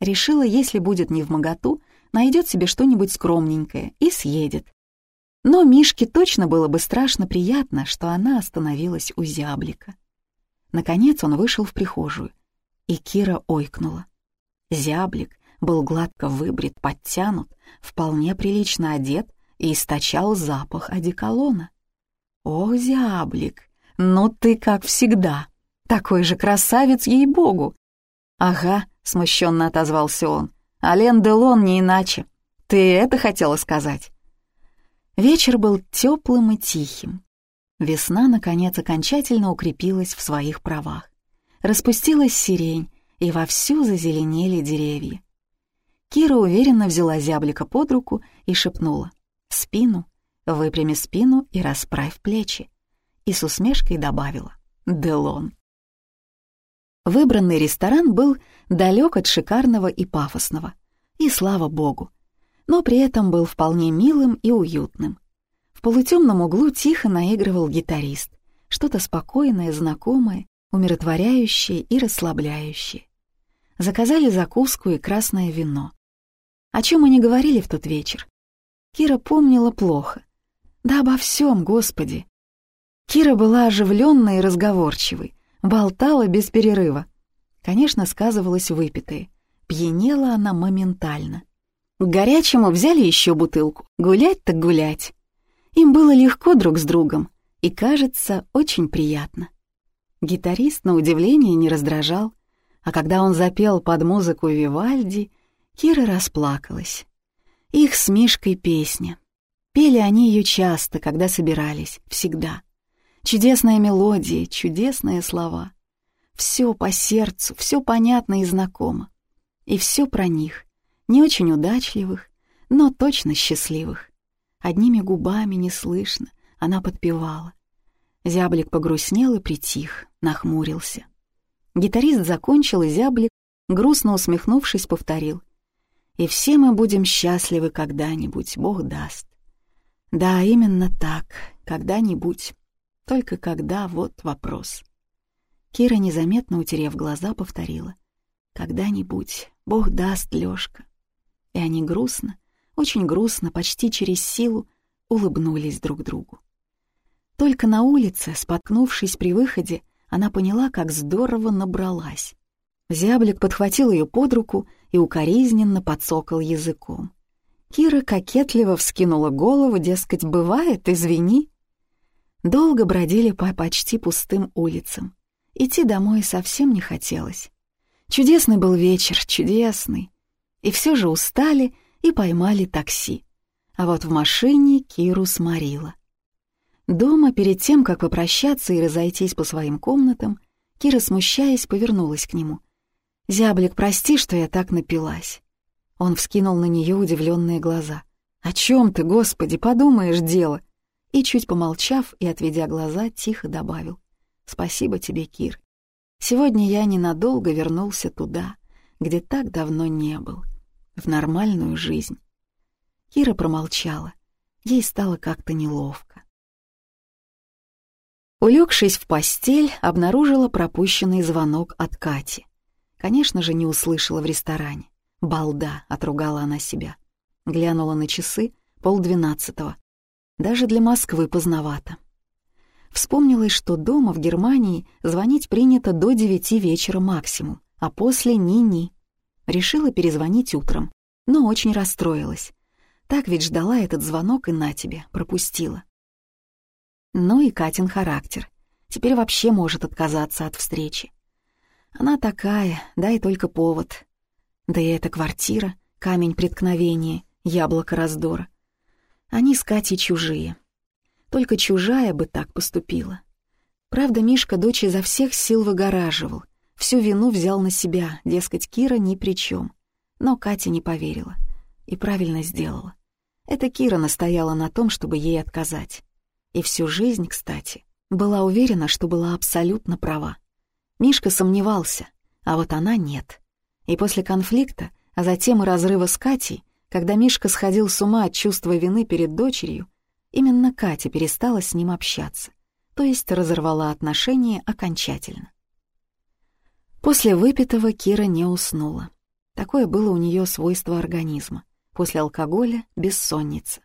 Решила, если будет не в моготу, найдет себе что-нибудь скромненькое и съедет. Но Мишке точно было бы страшно приятно, что она остановилась у зяблика. Наконец он вышел в прихожую, и Кира ойкнула. Зяблик был гладко выбрит, подтянут, вполне прилично одет и источал запах одеколона. «Ох, зяблик, ну ты как всегда, такой же красавец, ей-богу!» «Ага», — смущенно отозвался он, — «Ален Делон не иначе. Ты это хотела сказать?» Вечер был теплым и тихим. Весна, наконец, окончательно укрепилась в своих правах. Распустилась сирень, и вовсю зазеленели деревья. Кира уверенно взяла зяблика под руку и шепнула «Спину, выпрями спину и расправь плечи». И с усмешкой добавила «Делон». Выбранный ресторан был далек от шикарного и пафосного, и слава богу, но при этом был вполне милым и уютным. В полутемном углу тихо наигрывал гитарист, что-то спокойное, знакомое, умиротворяющее и расслабляющее. Заказали закуску и красное вино. О чем они говорили в тот вечер? Кира помнила плохо. Да обо всем, Господи. Кира была оживленной и разговорчивой, болтала без перерыва. Конечно, сказывалось выпитое. Пьянела она моментально. К горячему взяли еще бутылку. Гулять так гулять. Им было легко друг с другом и, кажется, очень приятно. Гитарист, на удивление, не раздражал, а когда он запел под музыку Вивальди, Кира расплакалась. Их с Мишкой песня. Пели они ее часто, когда собирались, всегда. Чудесная мелодия, чудесные слова. Все по сердцу, все понятно и знакомо. И все про них, не очень удачливых, но точно счастливых. Одними губами не слышно, она подпевала. Зяблик погрустнел и притих, нахмурился. Гитарист закончил, и зяблик, грустно усмехнувшись, повторил. И все мы будем счастливы когда-нибудь, Бог даст. Да, именно так, когда-нибудь. Только когда, вот вопрос. Кира, незаметно утерев глаза, повторила. Когда-нибудь, Бог даст, Лёшка. И они грустно, очень грустно, почти через силу, улыбнулись друг другу. Только на улице, споткнувшись при выходе, она поняла, как здорово набралась. Зяблик подхватил ее под руку и укоризненно подсокал языком. Кира кокетливо вскинула голову, дескать, бывает, извини. Долго бродили по почти пустым улицам. Идти домой совсем не хотелось. Чудесный был вечер, чудесный. И все же устали и поймали такси. А вот в машине Киру сморила. Дома, перед тем, как попрощаться и разойтись по своим комнатам, Кира, смущаясь, повернулась к нему. «Зяблик, прости, что я так напилась». Он вскинул на нее удивленные глаза. «О чем ты, Господи, подумаешь, дело!» И, чуть помолчав и отведя глаза, тихо добавил. «Спасибо тебе, Кир. Сегодня я ненадолго вернулся туда, где так давно не был, в нормальную жизнь. Кира промолчала. Ей стало как-то неловко. Улегшись в постель, обнаружила пропущенный звонок от Кати. Конечно же, не услышала в ресторане. «Балда!» — отругала она себя. Глянула на часы, полдвенадцатого. Даже для Москвы поздновато. Вспомнилось, что дома в Германии звонить принято до девяти вечера максимум, а после ни-ни. Решила перезвонить утром, но очень расстроилась. Так ведь ждала этот звонок и на тебе, пропустила. Ну и Катин характер. Теперь вообще может отказаться от встречи. Она такая, дай только повод. Да и эта квартира, камень преткновения, яблоко раздора. Они с Катей чужие. Только чужая бы так поступила. Правда, Мишка дочь изо всех сил выгораживал. Всю вину взял на себя, дескать, Кира ни при чем. Но Катя не поверила. И правильно сделала. Это Кира настояла на том, чтобы ей отказать. И всю жизнь, кстати, была уверена, что была абсолютно права. Мишка сомневался, а вот она нет. И после конфликта, а затем и разрыва с Катей, когда Мишка сходил с ума от чувства вины перед дочерью, именно Катя перестала с ним общаться, то есть разорвала отношения окончательно. После выпитого Кира не уснула. Такое было у нее свойство организма. После алкоголя — бессонница.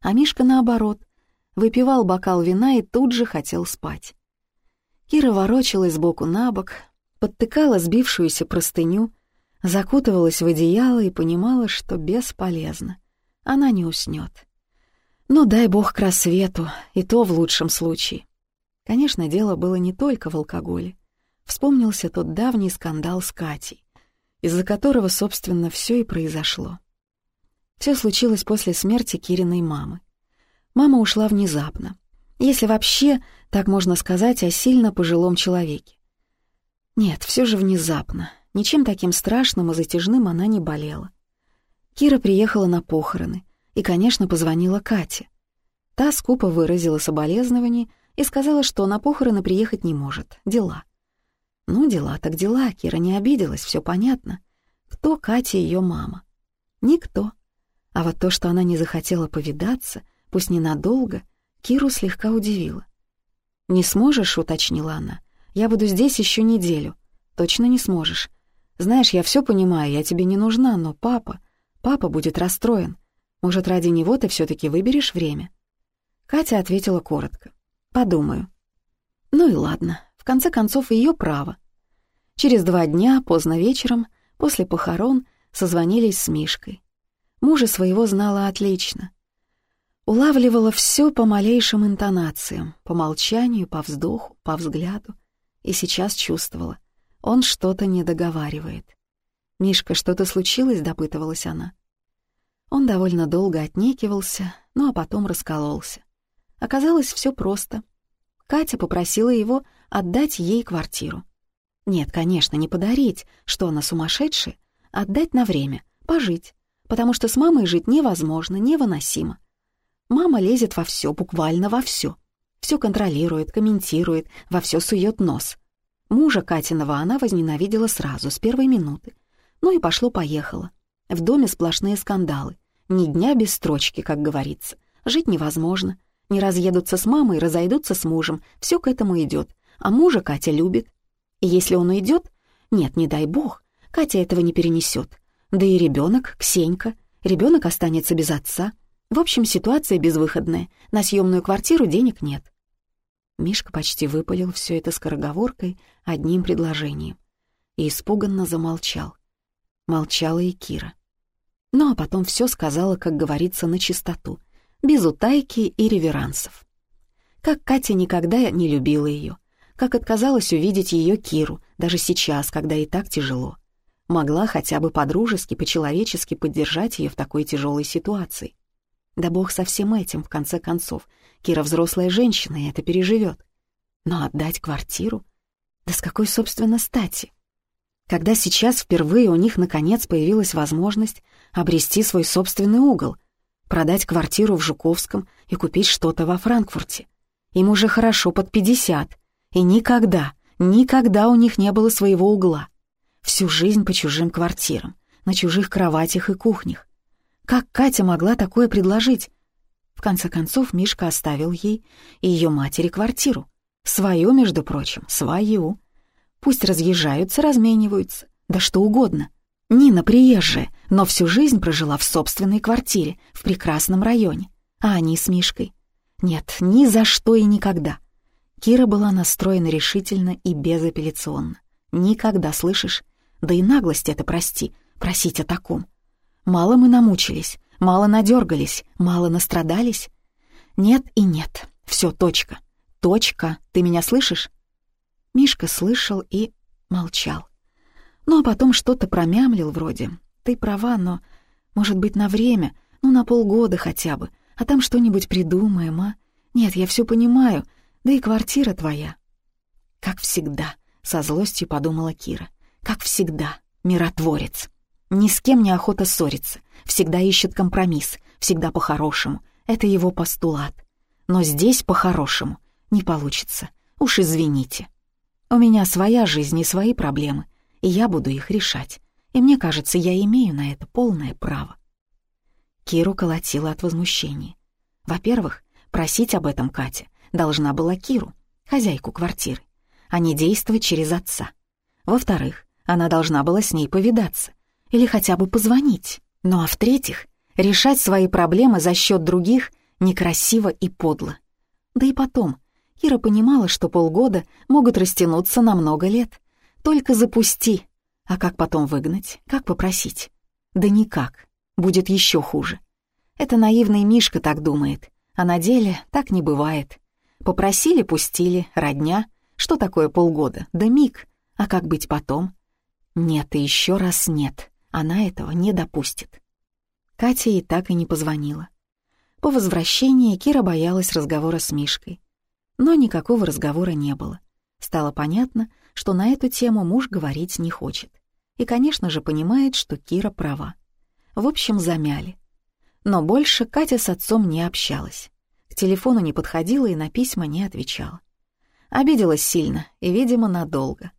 А Мишка, наоборот, выпивал бокал вина и тут же хотел спать. Кира ворочалась сбоку на бок, подтыкала сбившуюся простыню, закутывалась в одеяло и понимала, что бесполезно. Она не уснет. Ну, дай бог к рассвету, и то в лучшем случае. Конечно, дело было не только в алкоголе. Вспомнился тот давний скандал с Катей, из-за которого, собственно, все и произошло. Все случилось после смерти Кириной мамы. Мама ушла внезапно, если вообще так можно сказать о сильно пожилом человеке. Нет, все же внезапно. Ничем таким страшным и затяжным она не болела. Кира приехала на похороны и, конечно, позвонила Кате. Та скупо выразила соболезнование и сказала, что на похороны приехать не может. Дела. Ну, дела так дела, Кира не обиделась, все понятно. Кто Катя ее мама? Никто. А вот то, что она не захотела повидаться, пусть ненадолго, Киру слегка удивило. «Не сможешь?» — уточнила она. «Я буду здесь еще неделю». «Точно не сможешь. Знаешь, я все понимаю, я тебе не нужна, но папа... Папа будет расстроен. Может, ради него ты все таки выберешь время?» Катя ответила коротко. «Подумаю». Ну и ладно, в конце концов, ее право. Через два дня, поздно вечером, после похорон, созвонились с Мишкой. Мужа своего знала отлично. Улавливала все по малейшим интонациям, по молчанию, по вздоху, по взгляду. И сейчас чувствовала, он что-то не договаривает. «Мишка, что-то случилось?» — допытывалась она. Он довольно долго отнекивался, ну а потом раскололся. Оказалось, все просто. Катя попросила его отдать ей квартиру. Нет, конечно, не подарить, что она сумасшедшая, отдать на время, пожить, потому что с мамой жить невозможно, невыносимо. Мама лезет во все, буквально во все. Все контролирует, комментирует, во все сует нос. Мужа Катиного она возненавидела сразу, с первой минуты. Ну и пошло-поехало. В доме сплошные скандалы. Ни дня без строчки, как говорится. Жить невозможно. Не разъедутся с мамой, разойдутся с мужем. Все к этому идет. А мужа Катя любит. И если он уйдет, нет, не дай бог, Катя этого не перенесет. Да и ребенок, Ксенька, ребенок останется без отца. В общем, ситуация безвыходная. На съемную квартиру денег нет. Мишка почти выпалил все это скороговоркой одним предложением и испуганно замолчал. Молчала и Кира. Ну а потом все сказала, как говорится, на чистоту, без утайки и реверансов. Как Катя никогда не любила ее, как отказалась увидеть ее Киру, даже сейчас, когда и так тяжело. Могла хотя бы по-дружески, по-человечески поддержать ее в такой тяжелой ситуации. Да бог со всем этим, в конце концов. Кира взрослая женщина, и это переживет. Но отдать квартиру? Да с какой, собственно, стати? Когда сейчас впервые у них наконец появилась возможность обрести свой собственный угол, продать квартиру в Жуковском и купить что-то во Франкфурте. Им уже хорошо под пятьдесят, и никогда, никогда у них не было своего угла. Всю жизнь по чужим квартирам, на чужих кроватях и кухнях. Как Катя могла такое предложить? В конце концов, Мишка оставил ей и ее матери квартиру. Свою, между прочим, свою. Пусть разъезжаются, размениваются, да что угодно. Нина приезжая, но всю жизнь прожила в собственной квартире, в прекрасном районе. А они с Мишкой? Нет, ни за что и никогда. Кира была настроена решительно и безапелляционно. Никогда, слышишь? Да и наглость это, прости, просить о таком. Мало мы намучились, мало надергались, мало настрадались. Нет и нет, все точка. Точка, ты меня слышишь? Мишка слышал и молчал. Ну а потом что-то промямлил вроде. Ты права, но, может быть, на время, ну на полгода хотя бы, а там что-нибудь придумаем, а? Нет, я все понимаю, да и квартира твоя. Как всегда, со злостью подумала Кира. Как всегда, миротворец. Ни с кем не охота ссориться, всегда ищет компромисс, всегда по-хорошему. Это его постулат. Но здесь по-хорошему не получится. Уж извините. У меня своя жизнь и свои проблемы, и я буду их решать. И мне кажется, я имею на это полное право. Киру колотила от возмущения. Во-первых, просить об этом Катя должна была Киру, хозяйку квартиры, а не действовать через отца. Во-вторых, она должна была с ней повидаться или хотя бы позвонить. Ну а в-третьих, решать свои проблемы за счет других некрасиво и подло. Да и потом, Кира понимала, что полгода могут растянуться на много лет. Только запусти. А как потом выгнать? Как попросить? Да никак. Будет еще хуже. Это наивный Мишка так думает. А на деле так не бывает. Попросили, пустили, родня. Что такое полгода? Да миг. А как быть потом? Нет и еще раз нет. Она этого не допустит. Катя и так и не позвонила. По возвращении Кира боялась разговора с Мишкой. Но никакого разговора не было. Стало понятно, что на эту тему муж говорить не хочет. И, конечно же, понимает, что Кира права. В общем, замяли. Но больше Катя с отцом не общалась. К телефону не подходила и на письма не отвечала. Обиделась сильно и, видимо, надолго.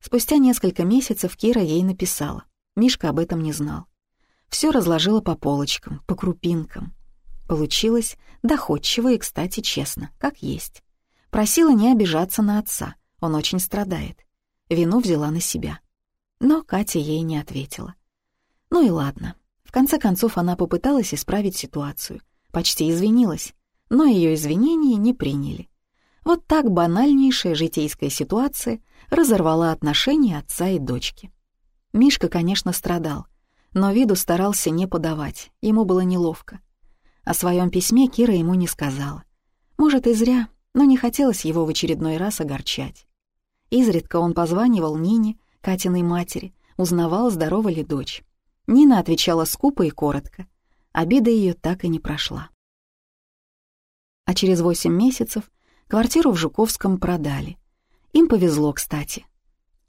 Спустя несколько месяцев Кира ей написала. Мишка об этом не знал. Все разложила по полочкам, по крупинкам. Получилось доходчиво и, кстати, честно, как есть. Просила не обижаться на отца, он очень страдает. Вину взяла на себя. Но Катя ей не ответила. Ну и ладно. В конце концов она попыталась исправить ситуацию, почти извинилась, но ее извинения не приняли. Вот так банальнейшая житейская ситуация разорвала отношения отца и дочки. Мишка, конечно, страдал, но виду старался не подавать, ему было неловко. О своем письме Кира ему не сказала. Может, и зря, но не хотелось его в очередной раз огорчать. Изредка он позванивал Нине, Катиной матери, узнавал, здорова ли дочь. Нина отвечала скупо и коротко. Обида ее так и не прошла. А через восемь месяцев квартиру в Жуковском продали. Им повезло, кстати.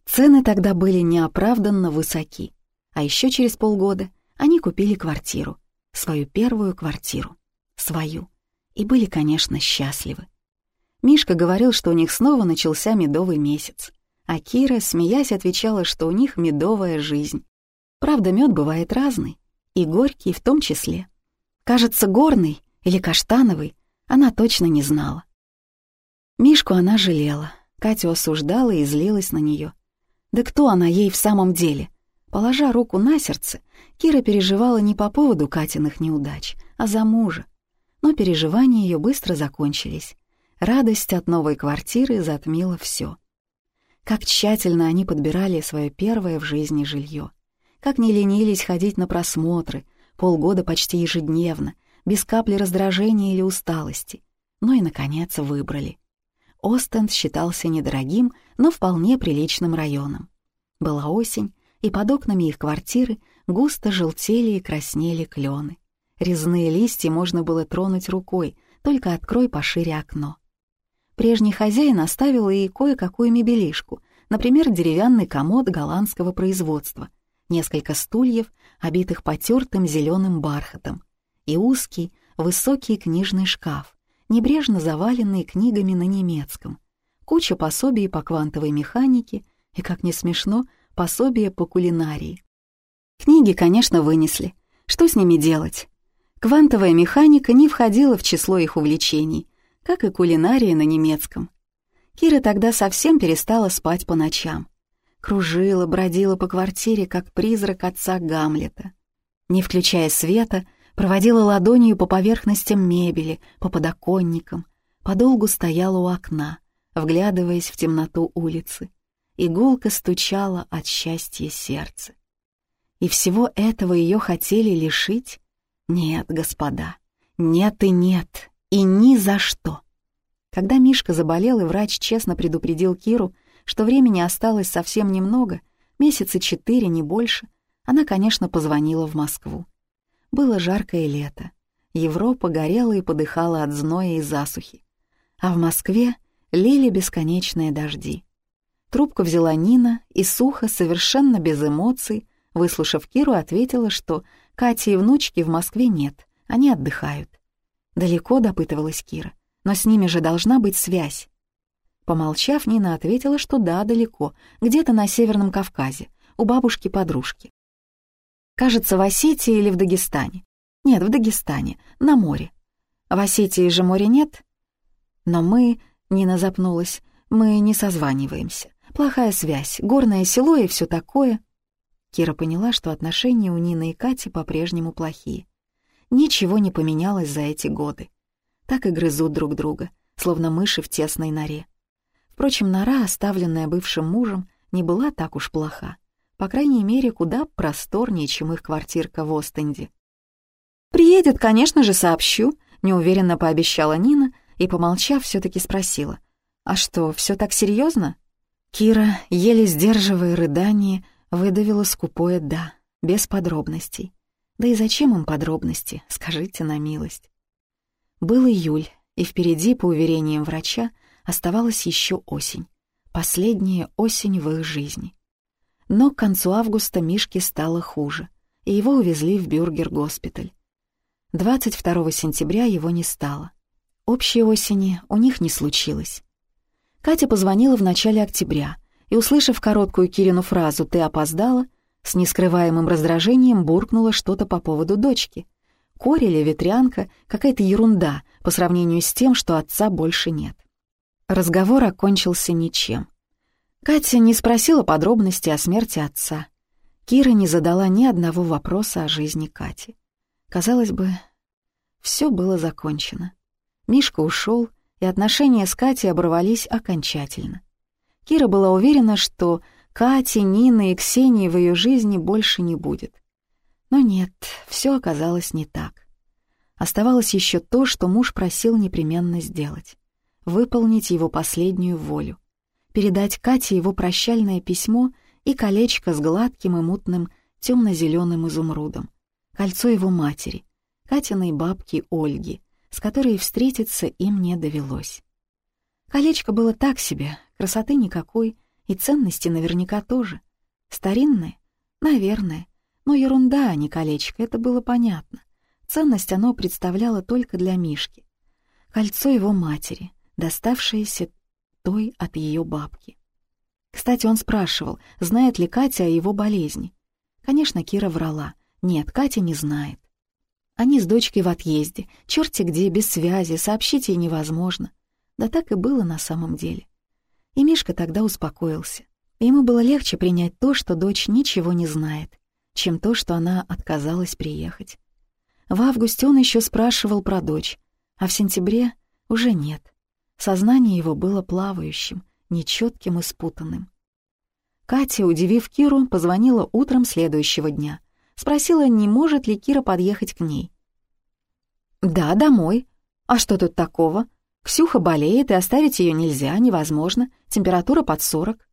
Цены тогда были неоправданно высоки. А еще через полгода они купили квартиру, свою первую квартиру, свою, и были, конечно, счастливы. Мишка говорил, что у них снова начался медовый месяц, а Кира, смеясь, отвечала, что у них медовая жизнь. Правда, мед бывает разный, и горький в том числе. Кажется, горный или каштановый, она точно не знала. Мишку она жалела, Катю осуждала и злилась на нее. Да кто она ей в самом деле? Положа руку на сердце, Кира переживала не по поводу Катиных неудач, а за мужа. Но переживания ее быстро закончились. Радость от новой квартиры затмила все. Как тщательно они подбирали свое первое в жизни жилье. Как не ленились ходить на просмотры, полгода почти ежедневно, без капли раздражения или усталости. Ну и, наконец, выбрали. Остенд считался недорогим, но вполне приличным районом. Была осень, и под окнами их квартиры густо желтели и краснели клены. Резные листья можно было тронуть рукой, только открой пошире окно. Прежний хозяин оставил и кое-какую мебелишку, например, деревянный комод голландского производства, несколько стульев, обитых потертым зеленым бархатом, и узкий, высокий книжный шкаф, небрежно заваленный книгами на немецком, куча пособий по квантовой механике и, как не смешно, пособие по кулинарии. Книги, конечно, вынесли. Что с ними делать? Квантовая механика не входила в число их увлечений, как и кулинария на немецком. Кира тогда совсем перестала спать по ночам. Кружила, бродила по квартире, как призрак отца Гамлета. Не включая света, проводила ладонью по поверхностям мебели, по подоконникам, подолгу стояла у окна, вглядываясь в темноту улицы. Иголка стучала от счастья сердце. И всего этого ее хотели лишить? Нет, господа, нет и нет, и ни за что. Когда Мишка заболел, и врач честно предупредил Киру, что времени осталось совсем немного, месяца четыре, не больше, она, конечно, позвонила в Москву. Было жаркое лето. Европа горела и подыхала от зноя и засухи. А в Москве лили бесконечные дожди. Трубку взяла Нина и сухо, совершенно без эмоций, выслушав Киру, ответила, что Кати и внучки в Москве нет, они отдыхают. Далеко допытывалась Кира, но с ними же должна быть связь. Помолчав, Нина ответила, что да, далеко, где-то на Северном Кавказе, у бабушки-подружки. Кажется, в Осетии или в Дагестане. Нет, в Дагестане, на море. В Осетии же моря нет. Но мы, Нина запнулась, мы не созваниваемся. Плохая связь, горное село и все такое. Кира поняла, что отношения у Нины и Кати по-прежнему плохие. Ничего не поменялось за эти годы. Так и грызут друг друга, словно мыши в тесной норе. Впрочем, нора, оставленная бывшим мужем, не была так уж плоха. По крайней мере, куда просторнее, чем их квартирка в Остенде. «Приедет, конечно же, сообщу», — неуверенно пообещала Нина и, помолчав, все таки спросила. «А что, все так серьезно? Кира, еле сдерживая рыдание, Выдавила скупое «да», без подробностей. Да и зачем им подробности, скажите на милость. Был июль, и впереди, по уверениям врача, оставалась еще осень. Последняя осень в их жизни. Но к концу августа Мишке стало хуже, и его увезли в Бюргер-госпиталь. 22 сентября его не стало. Общей осени у них не случилось. Катя позвонила в начале октября — и, услышав короткую Кирину фразу «ты опоздала», с нескрываемым раздражением буркнула что-то по поводу дочки. Корь или ветрянка — какая-то ерунда по сравнению с тем, что отца больше нет. Разговор окончился ничем. Катя не спросила подробностей о смерти отца. Кира не задала ни одного вопроса о жизни Кати. Казалось бы, все было закончено. Мишка ушел, и отношения с Катей оборвались окончательно. Кира была уверена, что Кати, Нины и Ксении в ее жизни больше не будет. Но нет, все оказалось не так. Оставалось еще то, что муж просил непременно сделать — выполнить его последнюю волю, передать Кате его прощальное письмо и колечко с гладким и мутным темно-зеленым изумрудом, кольцо его матери, Катиной бабки Ольги, с которой встретиться им не довелось. Колечко было так себе, красоты никакой, и ценности наверняка тоже. Старинное? Наверное. Но ерунда, а не колечко, это было понятно. Ценность оно представляло только для Мишки. Кольцо его матери, доставшееся той от ее бабки. Кстати, он спрашивал, знает ли Катя о его болезни. Конечно, Кира врала. Нет, Катя не знает. Они с дочкой в отъезде, черти где, без связи, сообщить ей невозможно. Да так и было на самом деле. И Мишка тогда успокоился. Ему было легче принять то, что дочь ничего не знает, чем то, что она отказалась приехать. В августе он еще спрашивал про дочь, а в сентябре уже нет. Сознание его было плавающим, нечетким и спутанным. Катя, удивив Киру, позвонила утром следующего дня. Спросила, не может ли Кира подъехать к ней. «Да, домой. А что тут такого?» Ксюха болеет, и оставить ее нельзя, невозможно. Температура под сорок.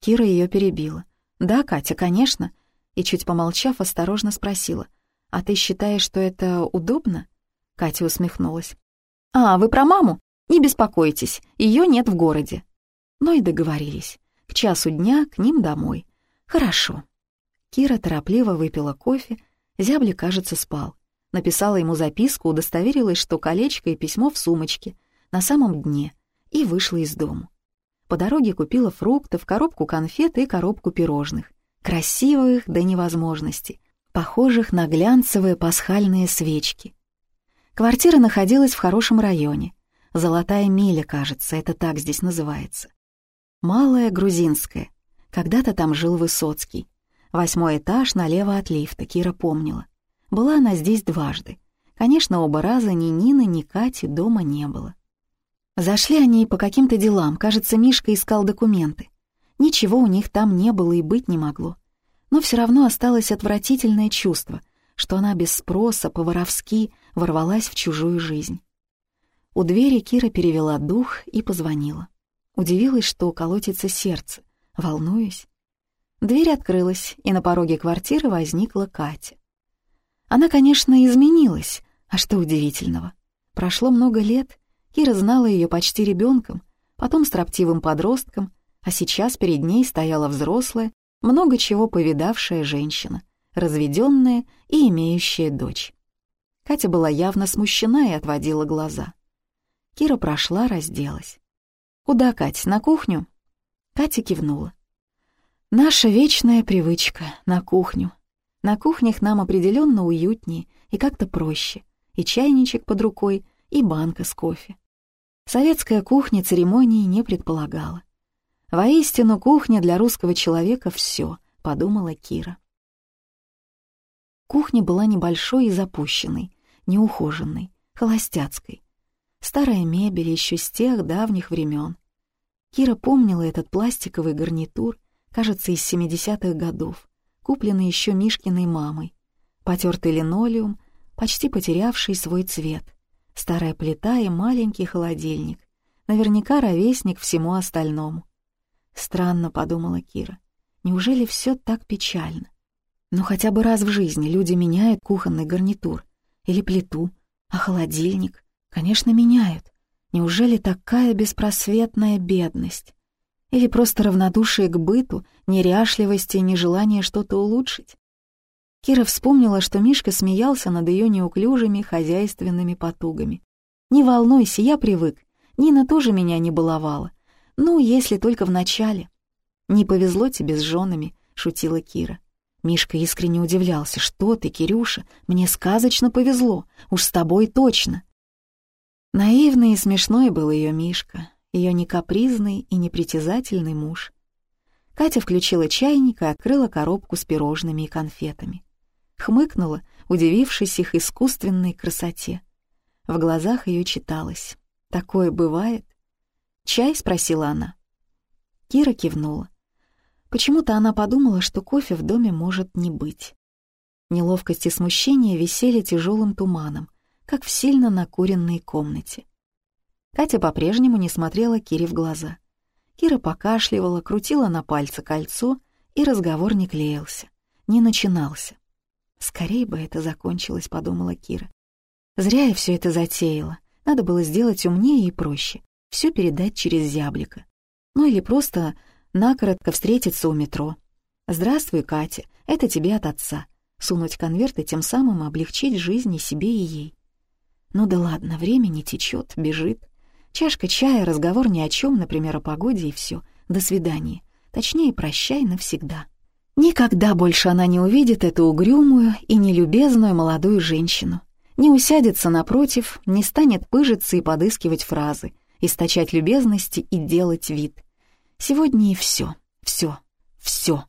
Кира ее перебила. «Да, Катя, конечно». И чуть помолчав, осторожно спросила. «А ты считаешь, что это удобно?» Катя усмехнулась. «А, вы про маму? Не беспокойтесь, ее нет в городе». Ну и договорились. К часу дня к ним домой. «Хорошо». Кира торопливо выпила кофе, Зябли, кажется, спал. Написала ему записку, удостоверилась, что колечко и письмо в сумочке — на самом дне, и вышла из дому. По дороге купила фруктов, коробку конфет и коробку пирожных, красивых до невозможности, похожих на глянцевые пасхальные свечки. Квартира находилась в хорошем районе. Золотая миля, кажется, это так здесь называется. Малая грузинская. Когда-то там жил Высоцкий. Восьмой этаж налево от лифта, Кира помнила. Была она здесь дважды. Конечно, оба раза ни Нины, ни Кати дома не было. Зашли они по каким-то делам, кажется, Мишка искал документы. Ничего у них там не было и быть не могло. Но все равно осталось отвратительное чувство, что она без спроса, по-воровски, ворвалась в чужую жизнь. У двери Кира перевела дух и позвонила. Удивилась, что колотится сердце, волнуюсь. Дверь открылась, и на пороге квартиры возникла Катя. Она, конечно, изменилась, а что удивительного. Прошло много лет, Кира знала ее почти ребенком, потом строптивым подростком, а сейчас перед ней стояла взрослая, много чего повидавшая женщина, разведенная и имеющая дочь. Катя была явно смущена и отводила глаза. Кира прошла, разделась. «Куда, Кать, на кухню?» Катя кивнула. Наша вечная привычка — на кухню. На кухнях нам определенно уютнее и как-то проще. И чайничек под рукой, и банка с кофе. Советская кухня церемонии не предполагала. Воистину, кухня для русского человека — все, подумала Кира. Кухня была небольшой и запущенной, неухоженной, холостяцкой. Старая мебель еще с тех давних времен. Кира помнила этот пластиковый гарнитур — кажется, из 70-х годов, купленный еще Мишкиной мамой. Потертый линолеум, почти потерявший свой цвет, старая плита и маленький холодильник, наверняка ровесник всему остальному. Странно, подумала Кира, неужели все так печально? Ну хотя бы раз в жизни люди меняют кухонный гарнитур или плиту, а холодильник, конечно, меняют. Неужели такая беспросветная бедность? Или просто равнодушие к быту, неряшливости и нежелание что-то улучшить? Кира вспомнила, что Мишка смеялся над ее неуклюжими хозяйственными потугами. «Не волнуйся, я привык. Нина тоже меня не баловала. Ну, если только в начале». «Не повезло тебе с женами», — шутила Кира. Мишка искренне удивлялся. «Что ты, Кирюша? Мне сказочно повезло. Уж с тобой точно». Наивный и смешной был ее Мишка ее не капризный и непритязательный муж. Катя включила чайник и открыла коробку с пирожными и конфетами. Хмыкнула, удивившись их искусственной красоте. В глазах ее читалось. «Такое бывает?» «Чай?» — спросила она. Кира кивнула. Почему-то она подумала, что кофе в доме может не быть. Неловкость и смущение висели тяжелым туманом, как в сильно накуренной комнате. Катя по-прежнему не смотрела Кире в глаза. Кира покашливала, крутила на пальце кольцо, и разговор не клеился, не начинался. «Скорее бы это закончилось», — подумала Кира. «Зря я все это затеяла. Надо было сделать умнее и проще. Все передать через зяблика. Ну или просто накоротко встретиться у метро. «Здравствуй, Катя, это тебе от отца». Сунуть конверт и тем самым облегчить жизнь себе, и ей. Ну да ладно, время не течет, бежит. Чашка чая, разговор ни о чем, например, о погоде и все. До свидания. Точнее, прощай навсегда. Никогда больше она не увидит эту угрюмую и нелюбезную молодую женщину. Не усядется напротив, не станет пыжиться и подыскивать фразы, источать любезности и делать вид. Сегодня и все, все, все.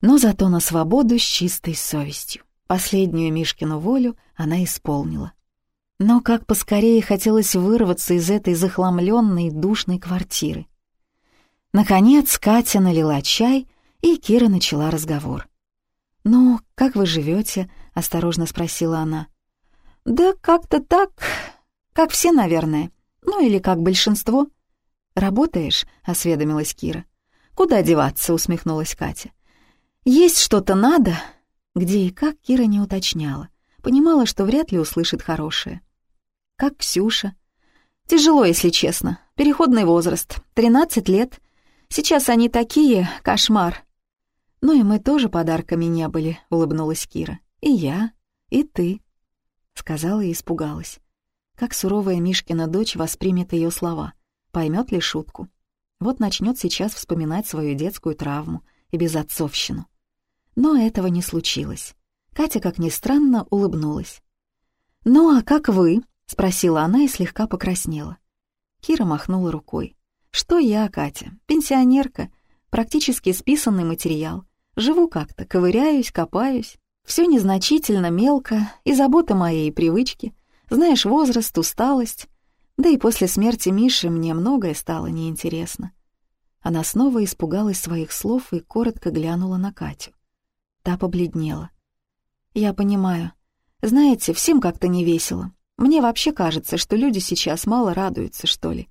Но зато на свободу с чистой совестью. Последнюю Мишкину волю она исполнила. Но как поскорее хотелось вырваться из этой захламленной душной квартиры. Наконец Катя налила чай, и Кира начала разговор. «Ну, как вы живете? осторожно спросила она. «Да как-то так, как все, наверное. Ну или как большинство». «Работаешь?» — осведомилась Кира. «Куда деваться?» — усмехнулась Катя. «Есть что-то надо?» Где и как Кира не уточняла. Понимала, что вряд ли услышит хорошее. Как Ксюша. Тяжело, если честно. Переходный возраст. 13 лет. Сейчас они такие, кошмар. Ну и мы тоже подарками не были, улыбнулась Кира. И я, и ты. Сказала и испугалась. Как суровая Мишкина дочь воспримет ее слова, поймет ли шутку. Вот начнет сейчас вспоминать свою детскую травму, и безотцовщину. Но этого не случилось. Катя, как ни странно, улыбнулась. «Ну а как вы?» — спросила она и слегка покраснела. Кира махнула рукой. «Что я, Катя? Пенсионерка, практически списанный материал. Живу как-то, ковыряюсь, копаюсь. Все незначительно, мелко, и забота моей, привычки. Знаешь, возраст, усталость. Да и после смерти Миши мне многое стало неинтересно. Она снова испугалась своих слов и коротко глянула на Катю. Та побледнела. «Я понимаю. Знаете, всем как-то не весело. Мне вообще кажется, что люди сейчас мало радуются, что ли.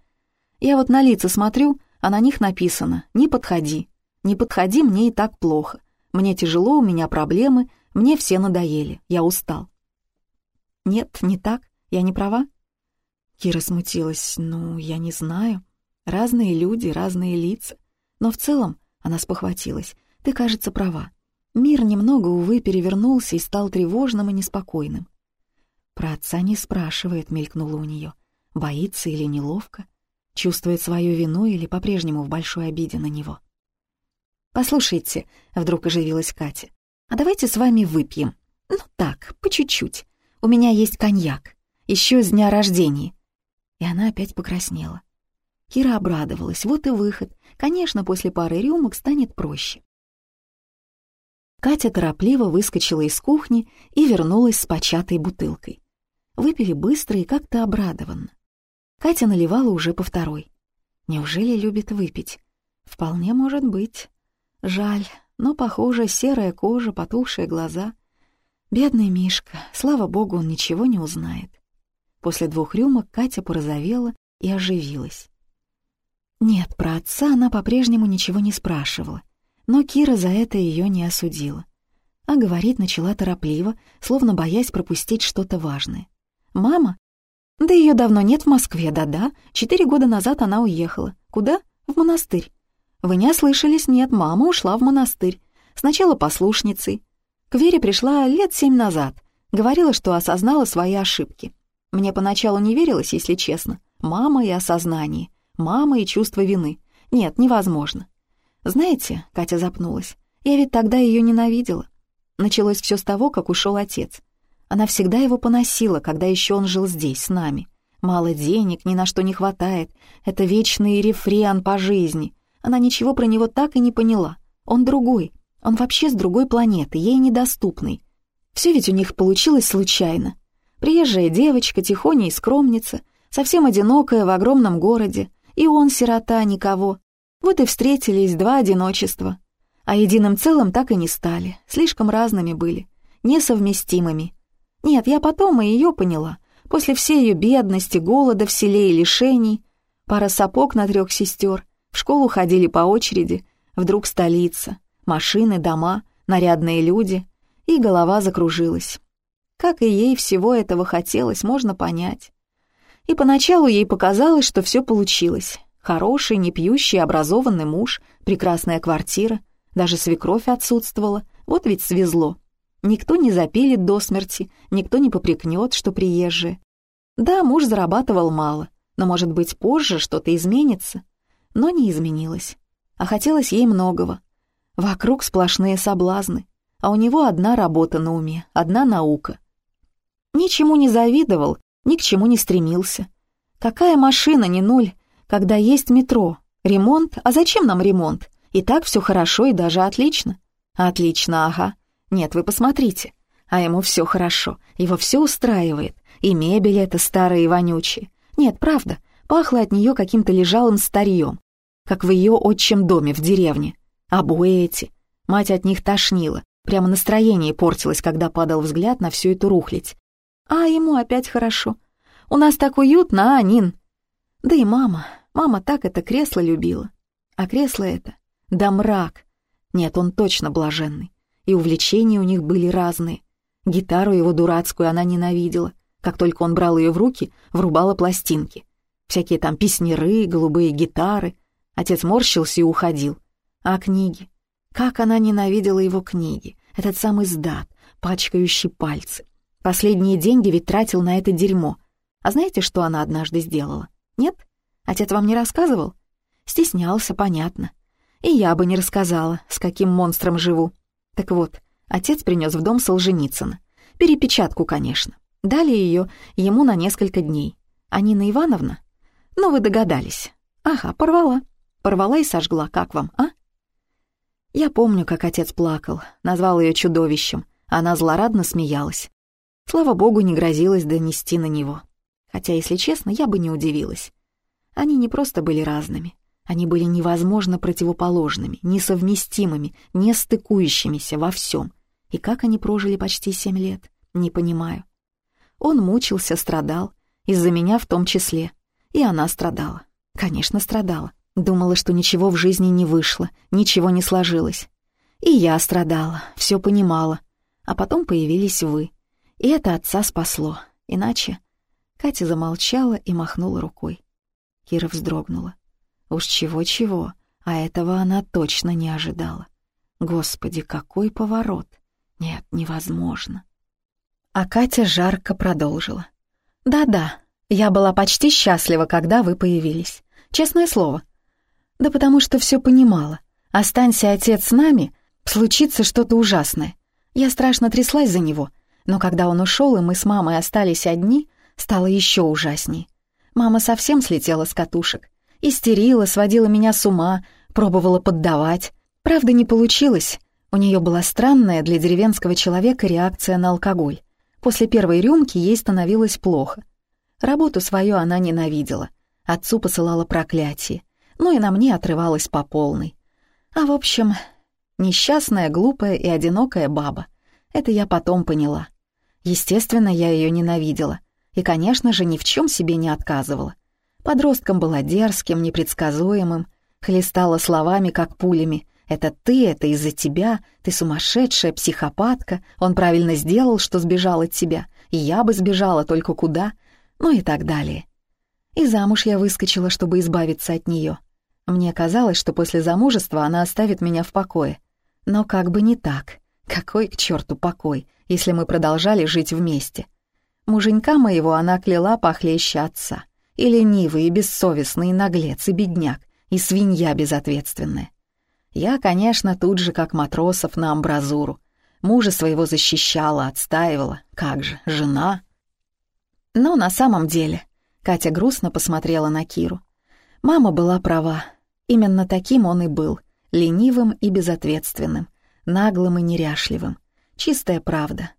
Я вот на лица смотрю, а на них написано «Не подходи». «Не подходи, мне и так плохо. Мне тяжело, у меня проблемы, мне все надоели, я устал». «Нет, не так. Я не права?» Кира смутилась. «Ну, я не знаю. Разные люди, разные лица. Но в целом, она спохватилась, ты, кажется, права. Мир немного, увы, перевернулся и стал тревожным и неспокойным. Про отца не спрашивает, мелькнуло у нее. Боится или неловко? Чувствует свою вину или по-прежнему в большой обиде на него? «Послушайте», — вдруг оживилась Катя, «а давайте с вами выпьем. Ну так, по чуть-чуть. У меня есть коньяк. Еще с дня рождения». И она опять покраснела. Кира обрадовалась. Вот и выход. Конечно, после пары рюмок станет проще. Катя торопливо выскочила из кухни и вернулась с початой бутылкой. Выпили быстро и как-то обрадованно. Катя наливала уже по второй. Неужели любит выпить? Вполне может быть. Жаль, но, похоже, серая кожа, потухшие глаза. Бедный Мишка, слава богу, он ничего не узнает. После двух рюмок Катя порозовела и оживилась. Нет, про отца она по-прежнему ничего не спрашивала, но Кира за это ее не осудила. А говорить начала торопливо, словно боясь пропустить что-то важное. «Мама? Да ее давно нет в Москве, да-да. Четыре года назад она уехала. Куда? В монастырь. Вы не ослышались? Нет, мама ушла в монастырь. Сначала послушницей. К Вере пришла лет семь назад. Говорила, что осознала свои ошибки. Мне поначалу не верилось, если честно. Мама и осознание. Мама и чувство вины. Нет, невозможно. Знаете, Катя запнулась, я ведь тогда ее ненавидела. Началось все с того, как ушел отец. Она всегда его поносила, когда еще он жил здесь, с нами. Мало денег, ни на что не хватает. Это вечный рефрен по жизни. Она ничего про него так и не поняла. Он другой. Он вообще с другой планеты, ей недоступный. Все ведь у них получилось случайно. Приезжая девочка, тихоня и скромница, совсем одинокая в огромном городе, и он сирота, никого. Вот и встретились два одиночества. А единым целым так и не стали, слишком разными были, несовместимыми. Нет, я потом и ее поняла. После всей ее бедности, голода в селе и лишений, пара сапог на трех сестер, в школу ходили по очереди, вдруг столица, машины, дома, нарядные люди, и голова закружилась. Как и ей всего этого хотелось, можно понять. И поначалу ей показалось, что все получилось. Хороший, не пьющий, образованный муж, прекрасная квартира, даже свекровь отсутствовала, вот ведь свезло. Никто не запилит до смерти, никто не попрекнет, что приезжие. Да, муж зарабатывал мало, но, может быть, позже что-то изменится. Но не изменилось. А хотелось ей многого. Вокруг сплошные соблазны, а у него одна работа на уме, одна наука. Ничему не завидовал, ни к чему не стремился. Какая машина, не нуль, когда есть метро? Ремонт? А зачем нам ремонт? И так все хорошо и даже отлично. Отлично, ага. Нет, вы посмотрите. А ему все хорошо, его все устраивает. И мебель эта старая и вонючая. Нет, правда, пахло от нее каким-то лежалым старьем, как в ее отчим доме в деревне. Обои эти. Мать от них тошнила. Прямо настроение портилось, когда падал взгляд на всю эту рухлядь. А ему опять хорошо. У нас так уютно, а, Нин? Да и мама, Мама так это кресло любила. А кресло это — да мрак. Нет, он точно блаженный. И увлечения у них были разные. Гитару его дурацкую она ненавидела. Как только он брал ее в руки, врубала пластинки. Всякие там песнеры, голубые гитары. Отец морщился и уходил. А книги? Как она ненавидела его книги. Этот самый сдат, пачкающий пальцы. Последние деньги ведь тратил на это дерьмо. А знаете, что она однажды сделала? Нет? Отец вам не рассказывал? Стеснялся, понятно. И я бы не рассказала, с каким монстром живу. Так вот, отец принес в дом Солженицына. Перепечатку, конечно. Дали ее ему на несколько дней. А Нина Ивановна? Ну, вы догадались. Ага, порвала. Порвала и сожгла. Как вам, а? Я помню, как отец плакал, назвал ее чудовищем. Она злорадно смеялась. Слава богу, не грозилась донести на него. Хотя, если честно, я бы не удивилась. Они не просто были разными. Они были невозможно противоположными, несовместимыми, не стыкующимися во всем. И как они прожили почти семь лет, не понимаю. Он мучился, страдал, из-за меня в том числе. И она страдала. Конечно, страдала. Думала, что ничего в жизни не вышло, ничего не сложилось. И я страдала, все понимала. А потом появились вы. И это отца спасло. Иначе... Катя замолчала и махнула рукой. Кира вздрогнула. Уж чего-чего, а этого она точно не ожидала. Господи, какой поворот! Нет, невозможно. А Катя жарко продолжила. «Да-да, я была почти счастлива, когда вы появились. Честное слово. Да потому что все понимала. Останься отец с нами, случится что-то ужасное. Я страшно тряслась за него, но когда он ушел, и мы с мамой остались одни, стало еще ужаснее. Мама совсем слетела с катушек. Истерила, сводила меня с ума, пробовала поддавать. Правда, не получилось. У нее была странная для деревенского человека реакция на алкоголь. После первой рюмки ей становилось плохо. Работу свою она ненавидела. Отцу посылала проклятие. Ну и на мне отрывалась по полной. А в общем, несчастная, глупая и одинокая баба. Это я потом поняла. Естественно, я ее ненавидела. И, конечно же, ни в чем себе не отказывала. Подростком была дерзким, непредсказуемым, хлестала словами, как пулями. «Это ты, это из-за тебя, ты сумасшедшая, психопатка, он правильно сделал, что сбежал от тебя, я бы сбежала, только куда?» Ну и так далее. И замуж я выскочила, чтобы избавиться от нее. Мне казалось, что после замужества она оставит меня в покое. Но как бы не так. Какой к черту покой, если мы продолжали жить вместе? Муженька моего она кляла похлеще отца и ленивый, и бессовестный, и наглец, и бедняк, и свинья безответственная. Я, конечно, тут же, как матросов на амбразуру. Мужа своего защищала, отстаивала. Как же, жена. Но на самом деле... Катя грустно посмотрела на Киру. Мама была права. Именно таким он и был. Ленивым и безответственным. Наглым и неряшливым. Чистая правда.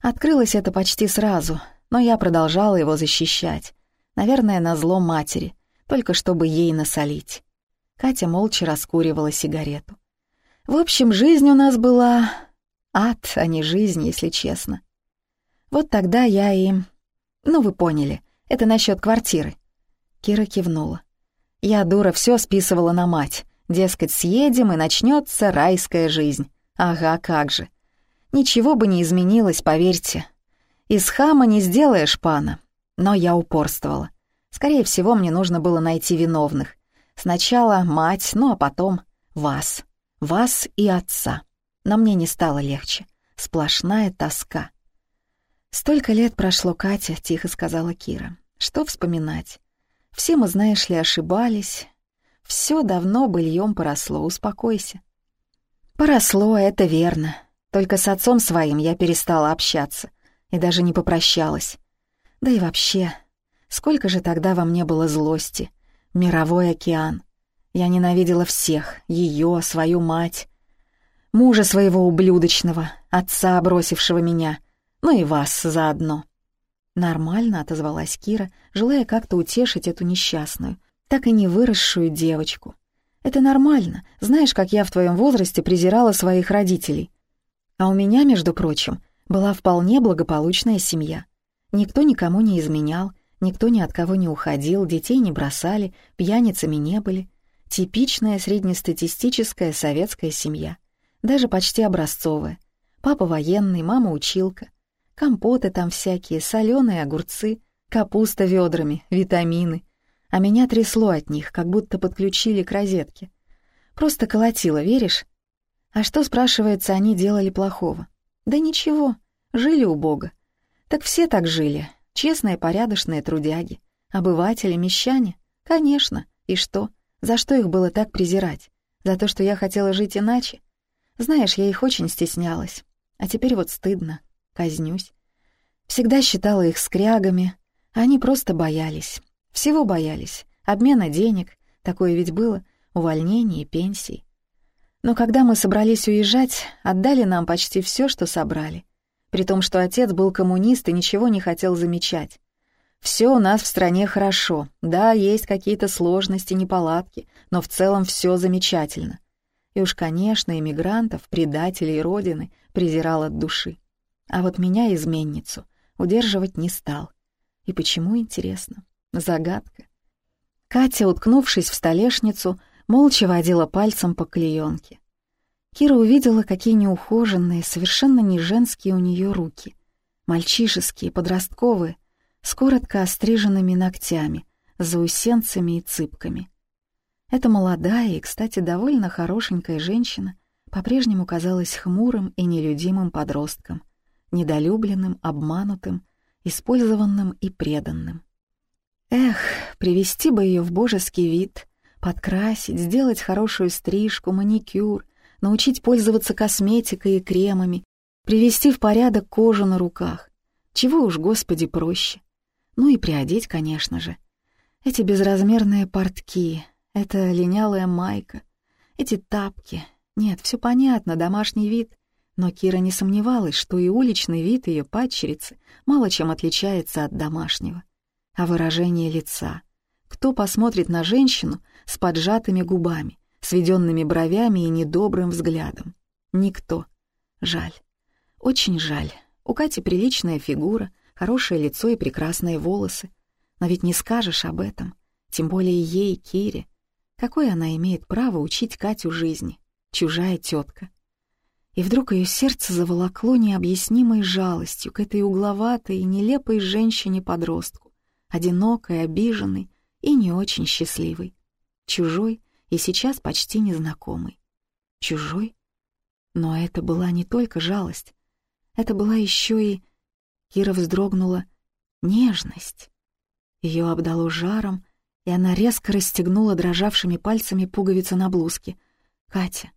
Открылось это почти сразу, но я продолжала его защищать. Наверное, на зло матери, только чтобы ей насолить. Катя молча раскуривала сигарету. В общем, жизнь у нас была... Ад, а не жизнь, если честно. Вот тогда я и... Ну, вы поняли, это насчет квартиры. Кира кивнула. Я, дура, все списывала на мать. Дескать, съедем, и начнется райская жизнь. Ага, как же. Ничего бы не изменилось, поверьте. Из хама не сделаешь пана. Но я упорствовала. Скорее всего, мне нужно было найти виновных. Сначала мать, ну а потом вас. Вас и отца. Но мне не стало легче. Сплошная тоска. «Столько лет прошло, Катя», — тихо сказала Кира. «Что вспоминать? Все мы, знаешь ли, ошибались. Все давно быльем поросло, успокойся». «Поросло, это верно. Только с отцом своим я перестала общаться и даже не попрощалась. Да и вообще, сколько же тогда во мне было злости. Мировой океан. Я ненавидела всех, ее, свою мать, мужа своего ублюдочного, отца, бросившего меня, ну и вас заодно. Нормально отозвалась Кира, желая как-то утешить эту несчастную, так и не выросшую девочку. Это нормально, знаешь, как я в твоем возрасте презирала своих родителей. А у меня, между прочим, была вполне благополучная семья. Никто никому не изменял, никто ни от кого не уходил, детей не бросали, пьяницами не были. Типичная среднестатистическая советская семья. Даже почти образцовая. Папа военный, мама училка. Компоты там всякие, соленые огурцы, капуста ведрами, витамины. А меня трясло от них, как будто подключили к розетке. Просто колотило, веришь? А что, спрашивается, они делали плохого? Да ничего, жили у Бога. Так все так жили, честные, порядочные трудяги. Обыватели, мещане? Конечно. И что? За что их было так презирать? За то, что я хотела жить иначе? Знаешь, я их очень стеснялась. А теперь вот стыдно, казнюсь. Всегда считала их скрягами, они просто боялись. Всего боялись. Обмена денег, такое ведь было, увольнений и пенсий. Но когда мы собрались уезжать, отдали нам почти все, что собрали. При том, что отец был коммунист и ничего не хотел замечать. Все у нас в стране хорошо. Да, есть какие-то сложности, неполадки, но в целом все замечательно. И уж, конечно, иммигрантов, предателей Родины презирал от души. А вот меня, изменницу, удерживать не стал. И почему, интересно? Загадка. Катя, уткнувшись в столешницу, молча водила пальцем по клеенке. Кира увидела, какие неухоженные, совершенно не женские у нее руки. Мальчишеские, подростковые, с коротко остриженными ногтями, заусенцами и цыпками. Эта молодая и, кстати, довольно хорошенькая женщина по-прежнему казалась хмурым и нелюдимым подростком, недолюбленным, обманутым, использованным и преданным. Эх, привести бы ее в божеский вид, подкрасить, сделать хорошую стрижку, маникюр, научить пользоваться косметикой и кремами, привести в порядок кожу на руках. Чего уж, Господи, проще. Ну и приодеть, конечно же. Эти безразмерные портки, эта линялая майка, эти тапки. Нет, все понятно, домашний вид. Но Кира не сомневалась, что и уличный вид ее падчерицы мало чем отличается от домашнего. А выражение лица. Кто посмотрит на женщину с поджатыми губами, сведенными бровями и недобрым взглядом? Никто. Жаль. Очень жаль. У Кати приличная фигура, хорошее лицо и прекрасные волосы. Но ведь не скажешь об этом. Тем более ей, Кире. Какое она имеет право учить Катю жизни? Чужая тетка. И вдруг ее сердце заволокло необъяснимой жалостью к этой угловатой и нелепой женщине-подростку, одинокой, обиженной и не очень счастливой, чужой и сейчас почти незнакомой. Чужой? Но это была не только жалость, это была еще и... Кира вздрогнула. Нежность. Ее обдало жаром, и она резко расстегнула дрожавшими пальцами пуговицы на блузке. «Катя,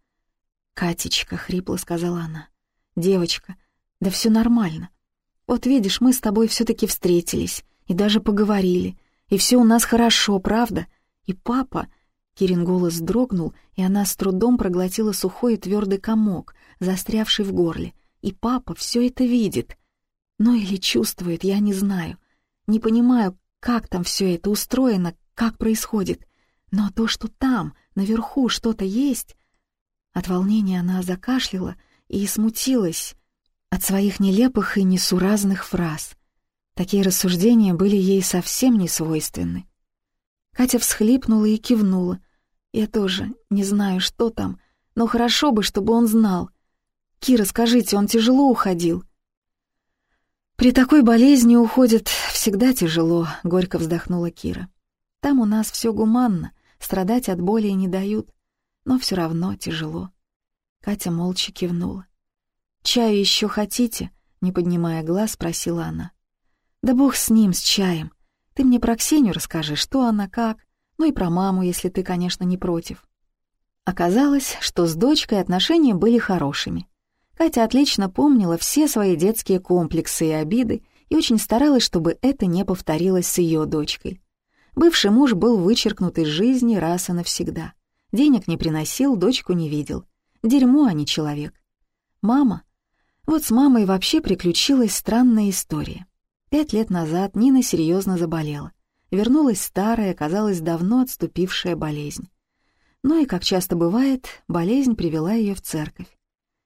«Катечка», — хрипло сказала она, — «девочка, да все нормально. Вот видишь, мы с тобой все-таки встретились и даже поговорили, и все у нас хорошо, правда? И папа...» Кирин голос дрогнул, и она с трудом проглотила сухой и твердый комок, застрявший в горле. И папа все это видит. Ну или чувствует, я не знаю. Не понимаю, как там все это устроено, как происходит. Но то, что там, наверху, что-то есть, от волнения она закашляла и смутилась от своих нелепых и несуразных фраз. Такие рассуждения были ей совсем не свойственны. Катя всхлипнула и кивнула. «Я тоже не знаю, что там, но хорошо бы, чтобы он знал. Кира, скажите, он тяжело уходил?» «При такой болезни уходит всегда тяжело», — горько вздохнула Кира. «Там у нас все гуманно, страдать от боли не дают но все равно тяжело. Катя молча кивнула. «Чаю еще хотите?» — не поднимая глаз, спросила она. «Да бог с ним, с чаем. Ты мне про Ксению расскажи, что она, как. Ну и про маму, если ты, конечно, не против». Оказалось, что с дочкой отношения были хорошими. Катя отлично помнила все свои детские комплексы и обиды и очень старалась, чтобы это не повторилось с ее дочкой. Бывший муж был вычеркнут из жизни раз и навсегда. Денег не приносил, дочку не видел. Дерьмо, а не человек. Мама. Вот с мамой вообще приключилась странная история. Пять лет назад Нина серьезно заболела. Вернулась старая, казалось, давно отступившая болезнь. Но и, как часто бывает, болезнь привела ее в церковь.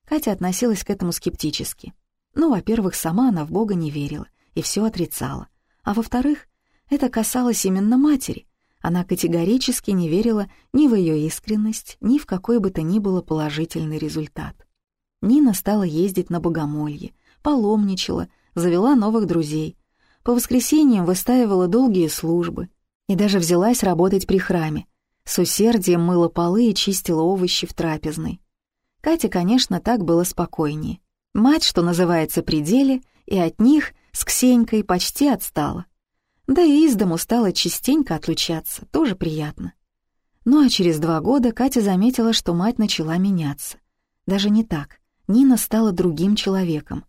Катя относилась к этому скептически. Ну, во-первых, сама она в Бога не верила и все отрицала. А во-вторых, это касалось именно матери, она категорически не верила ни в ее искренность, ни в какой бы то ни было положительный результат. Нина стала ездить на богомолье, паломничала, завела новых друзей. По воскресеньям выстаивала долгие службы и даже взялась работать при храме. С усердием мыла полы и чистила овощи в трапезной. Кате, конечно, так было спокойнее. Мать, что называется, при деле, и от них с Ксенькой почти отстала. Да и из дому стало частенько отлучаться, тоже приятно. Ну а через два года Катя заметила, что мать начала меняться. Даже не так. Нина стала другим человеком.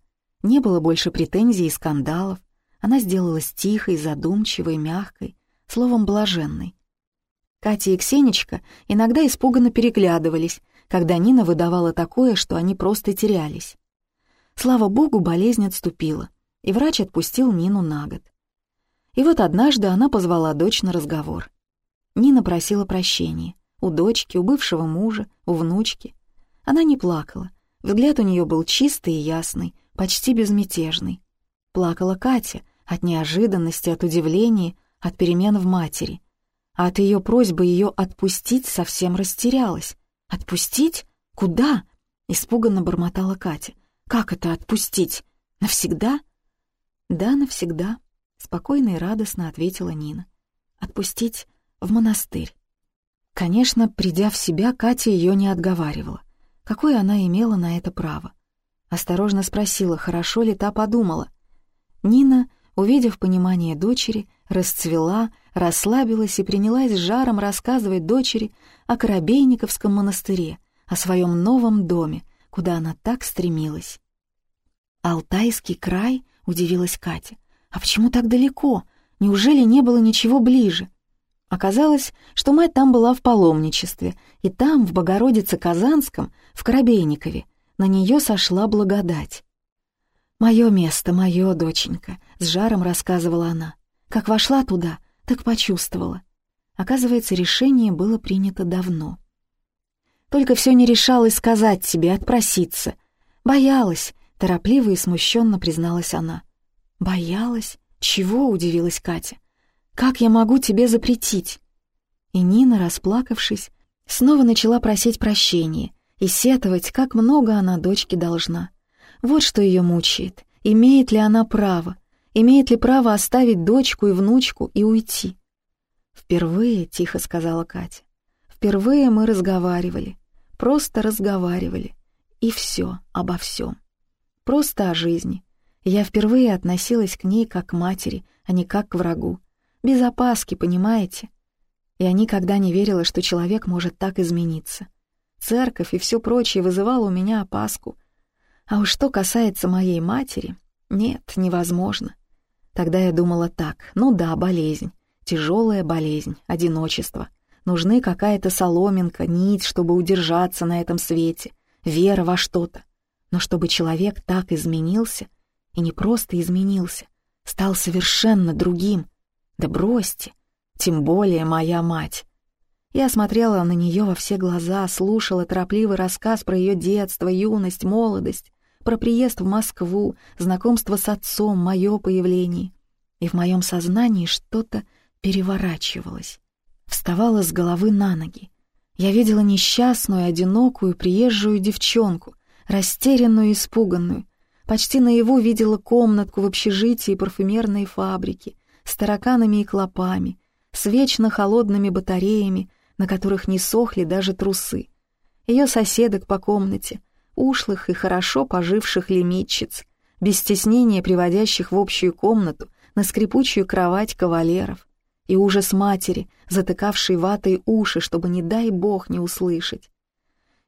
Не было больше претензий и скандалов. Она сделалась тихой, задумчивой, мягкой, словом, блаженной. Катя и Ксенечка иногда испуганно переглядывались, когда Нина выдавала такое, что они просто терялись. Слава богу, болезнь отступила, и врач отпустил Нину на год. И вот однажды она позвала дочь на разговор. Нина просила прощения. У дочки, у бывшего мужа, у внучки. Она не плакала. Взгляд у нее был чистый и ясный, почти безмятежный. Плакала Катя от неожиданности, от удивления, от перемен в матери. А от ее просьбы ее отпустить совсем растерялась. «Отпустить? Куда?» — испуганно бормотала Катя. «Как это отпустить? Навсегда?» «Да, навсегда», — спокойно и радостно ответила Нина. «Отпустить в монастырь». Конечно, придя в себя, Катя ее не отговаривала. Какое она имела на это право? Осторожно спросила, хорошо ли та подумала. Нина, увидев понимание дочери, расцвела, расслабилась и принялась с жаром рассказывать дочери о Коробейниковском монастыре, о своем новом доме, куда она так стремилась. «Алтайский край?» — удивилась Катя. «А почему так далеко? Неужели не было ничего ближе?» Оказалось, что мать там была в паломничестве, и там, в Богородице-Казанском, в Коробейникове, на нее сошла благодать. «Мое место, мое, доченька», — с жаром рассказывала она. «Как вошла туда, так почувствовала». Оказывается, решение было принято давно. Только все не решалась сказать себе, отпроситься. Боялась, торопливо и смущенно призналась она. «Боялась? Чего?» — удивилась Катя. «Как я могу тебе запретить?» И Нина, расплакавшись, снова начала просить прощения и сетовать, как много она дочке должна. Вот что ее мучает. Имеет ли она право? Имеет ли право оставить дочку и внучку и уйти? «Впервые», — тихо сказала Катя, — «впервые мы разговаривали, просто разговаривали, и все обо всем. Просто о жизни. Я впервые относилась к ней как к матери, а не как к врагу. Без опаски, понимаете? Я никогда не верила, что человек может так измениться. Церковь и все прочее вызывало у меня опаску. А уж что касается моей матери, нет, невозможно. Тогда я думала так, ну да, болезнь, тяжелая болезнь, одиночество. Нужны какая-то соломинка, нить, чтобы удержаться на этом свете, вера во что-то. Но чтобы человек так изменился, и не просто изменился, стал совершенно другим. Да бросьте, тем более моя мать. Я смотрела на нее во все глаза, слушала торопливый рассказ про ее детство, юность, молодость, про приезд в Москву, знакомство с отцом, мое появление. И в моем сознании что-то переворачивалось. Вставала с головы на ноги. Я видела несчастную, одинокую, приезжую девчонку, растерянную и испуганную. Почти наяву видела комнатку в общежитии парфюмерной фабрики с тараканами и клопами, с вечно холодными батареями, на которых не сохли даже трусы. Ее соседок по комнате, ушлых и хорошо поживших лимитчиц, без стеснения приводящих в общую комнату на скрипучую кровать кавалеров, и ужас матери, затыкавшей ватой уши, чтобы, не дай бог, не услышать.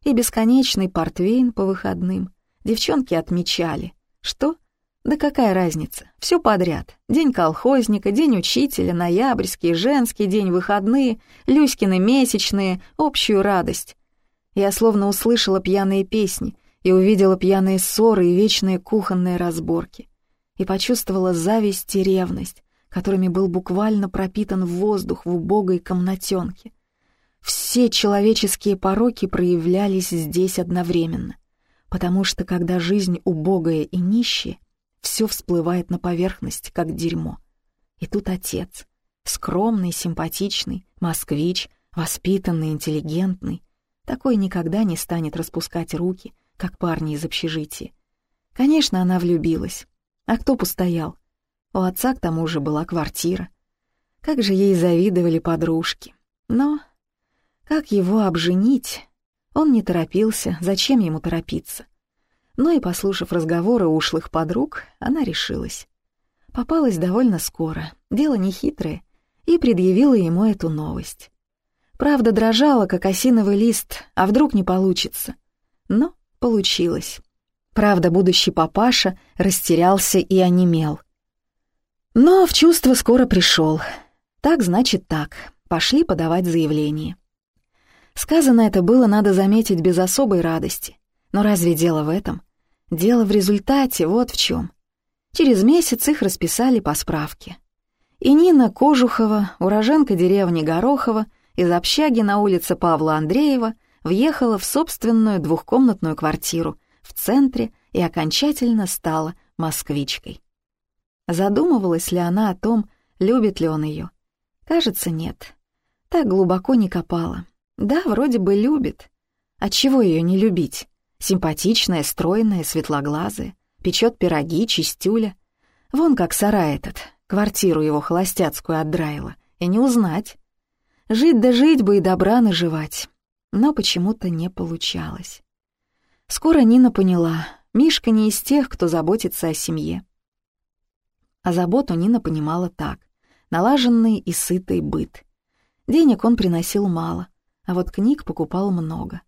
И бесконечный портвейн по выходным. Девчонки отмечали. Что? Да какая разница? Все подряд. День колхозника, день учителя, ноябрьский, женский день, выходные, Люськины месячные, общую радость. Я словно услышала пьяные песни и увидела пьяные ссоры и вечные кухонные разборки. И почувствовала зависть и ревность, которыми был буквально пропитан воздух в убогой комнатенке. Все человеческие пороки проявлялись здесь одновременно, потому что когда жизнь убогая и нищая, все всплывает на поверхность, как дерьмо. И тут отец, скромный, симпатичный, москвич, воспитанный, интеллигентный, такой никогда не станет распускать руки, как парни из общежития. Конечно, она влюбилась. А кто постоял? У отца к тому же была квартира. Как же ей завидовали подружки. Но как его обженить? Он не торопился, зачем ему торопиться? Но и, послушав разговоры ушлых подруг, она решилась. Попалась довольно скоро, дело нехитрое, и предъявила ему эту новость. Правда дрожала, как осиновый лист, а вдруг не получится. Но получилось. Правда, будущий папаша растерялся и онемел. Но в чувство скоро пришел. Так значит так. Пошли подавать заявление. Сказано это было, надо заметить, без особой радости. Но разве дело в этом? Дело в результате, вот в чем. Через месяц их расписали по справке. И Нина Кожухова, уроженка деревни Горохова, из общаги на улице Павла Андреева, въехала в собственную двухкомнатную квартиру в центре и окончательно стала москвичкой. Задумывалась ли она о том, любит ли он ее? Кажется, нет. Так глубоко не копала. Да, вроде бы любит. А чего ее не любить? Симпатичная, стройная, светлоглазая, печет пироги, чистюля. Вон как сарай этот, квартиру его холостяцкую отдраила. И не узнать. Жить да жить бы и добра наживать. Но почему-то не получалось. Скоро Нина поняла, Мишка не из тех, кто заботится о семье. А заботу Нина понимала так. Налаженный и сытый быт. Денег он приносил мало, а вот книг покупал много.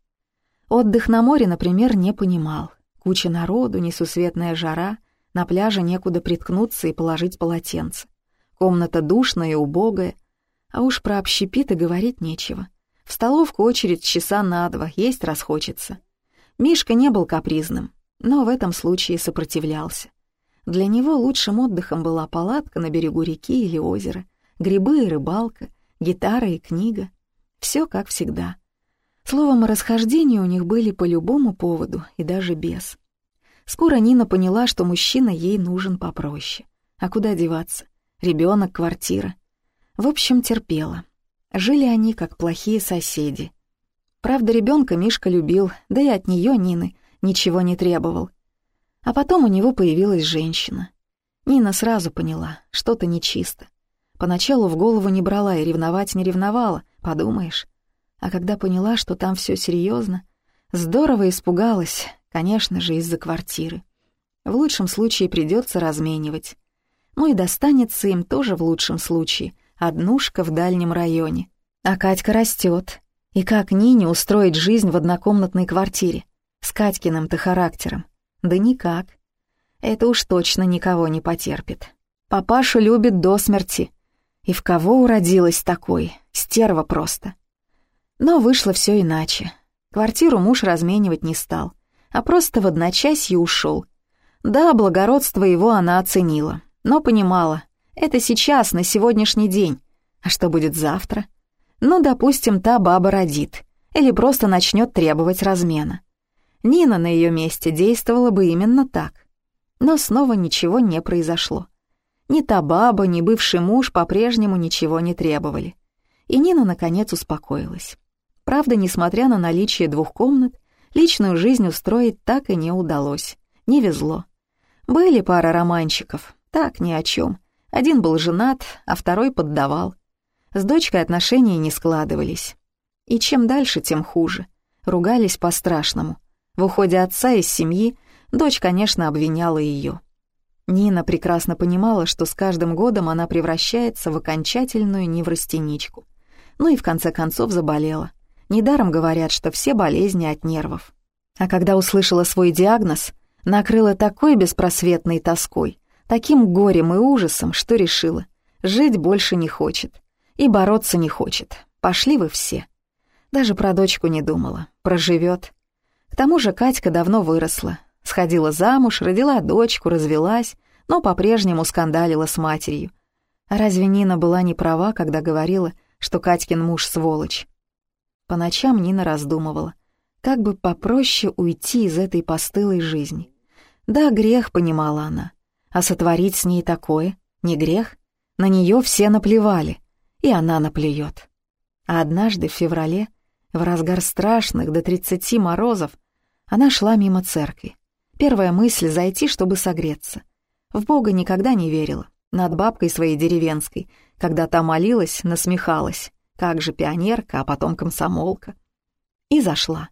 Отдых на море, например, не понимал. Куча народу, несусветная жара, на пляже некуда приткнуться и положить полотенце. Комната душная и убогая, а уж про общепит и говорить нечего. В столовку очередь часа на два, есть расхочется. Мишка не был капризным, но в этом случае сопротивлялся. Для него лучшим отдыхом была палатка на берегу реки или озера, грибы и рыбалка, гитара и книга. Все как всегда. Словом, расхождения у них были по любому поводу и даже без. Скоро Нина поняла, что мужчина ей нужен попроще. А куда деваться? Ребенок, квартира. В общем, терпела. Жили они, как плохие соседи. Правда, ребенка Мишка любил, да и от нее Нины ничего не требовал. А потом у него появилась женщина. Нина сразу поняла, что-то нечисто. Поначалу в голову не брала и ревновать не ревновала, подумаешь. А когда поняла, что там все серьезно, здорово испугалась, конечно же, из-за квартиры. В лучшем случае придется разменивать. Ну и достанется им тоже в лучшем случае однушка в дальнем районе. А Катька растет. И как Нине устроить жизнь в однокомнатной квартире? С Катькиным-то характером. Да никак. Это уж точно никого не потерпит. Папашу любит до смерти. И в кого уродилась такой? Стерва просто. Но вышло все иначе. Квартиру муж разменивать не стал, а просто в одночасье ушел. Да, благородство его она оценила, но понимала, это сейчас, на сегодняшний день. А что будет завтра? Ну, допустим, та баба родит или просто начнет требовать размена. Нина на ее месте действовала бы именно так. Но снова ничего не произошло. Ни та баба, ни бывший муж по-прежнему ничего не требовали. И Нина, наконец, успокоилась. Правда, несмотря на наличие двух комнат, личную жизнь устроить так и не удалось. Не везло. Были пара романчиков, так ни о чем. Один был женат, а второй поддавал. С дочкой отношения не складывались. И чем дальше, тем хуже. Ругались по-страшному. В уходе отца из семьи дочь, конечно, обвиняла ее. Нина прекрасно понимала, что с каждым годом она превращается в окончательную неврастеничку. Ну и в конце концов заболела. Недаром говорят, что все болезни от нервов. А когда услышала свой диагноз, накрыла такой беспросветной тоской, таким горем и ужасом, что решила, жить больше не хочет и бороться не хочет. Пошли вы все. Даже про дочку не думала, проживет. К тому же Катька давно выросла, сходила замуж, родила дочку, развелась, но по-прежнему скандалила с матерью. А разве Нина была не права, когда говорила, что Катькин муж сволочь? По ночам Нина раздумывала, как бы попроще уйти из этой постылой жизни. Да, грех, понимала она, а сотворить с ней такое не грех. На нее все наплевали, и она наплюет. А однажды в феврале, в разгар страшных до тридцати морозов, она шла мимо церкви. Первая мысль — зайти, чтобы согреться. В Бога никогда не верила. Над бабкой своей деревенской, когда та молилась, насмехалась. Как же пионерка, а потом комсомолка. И зашла.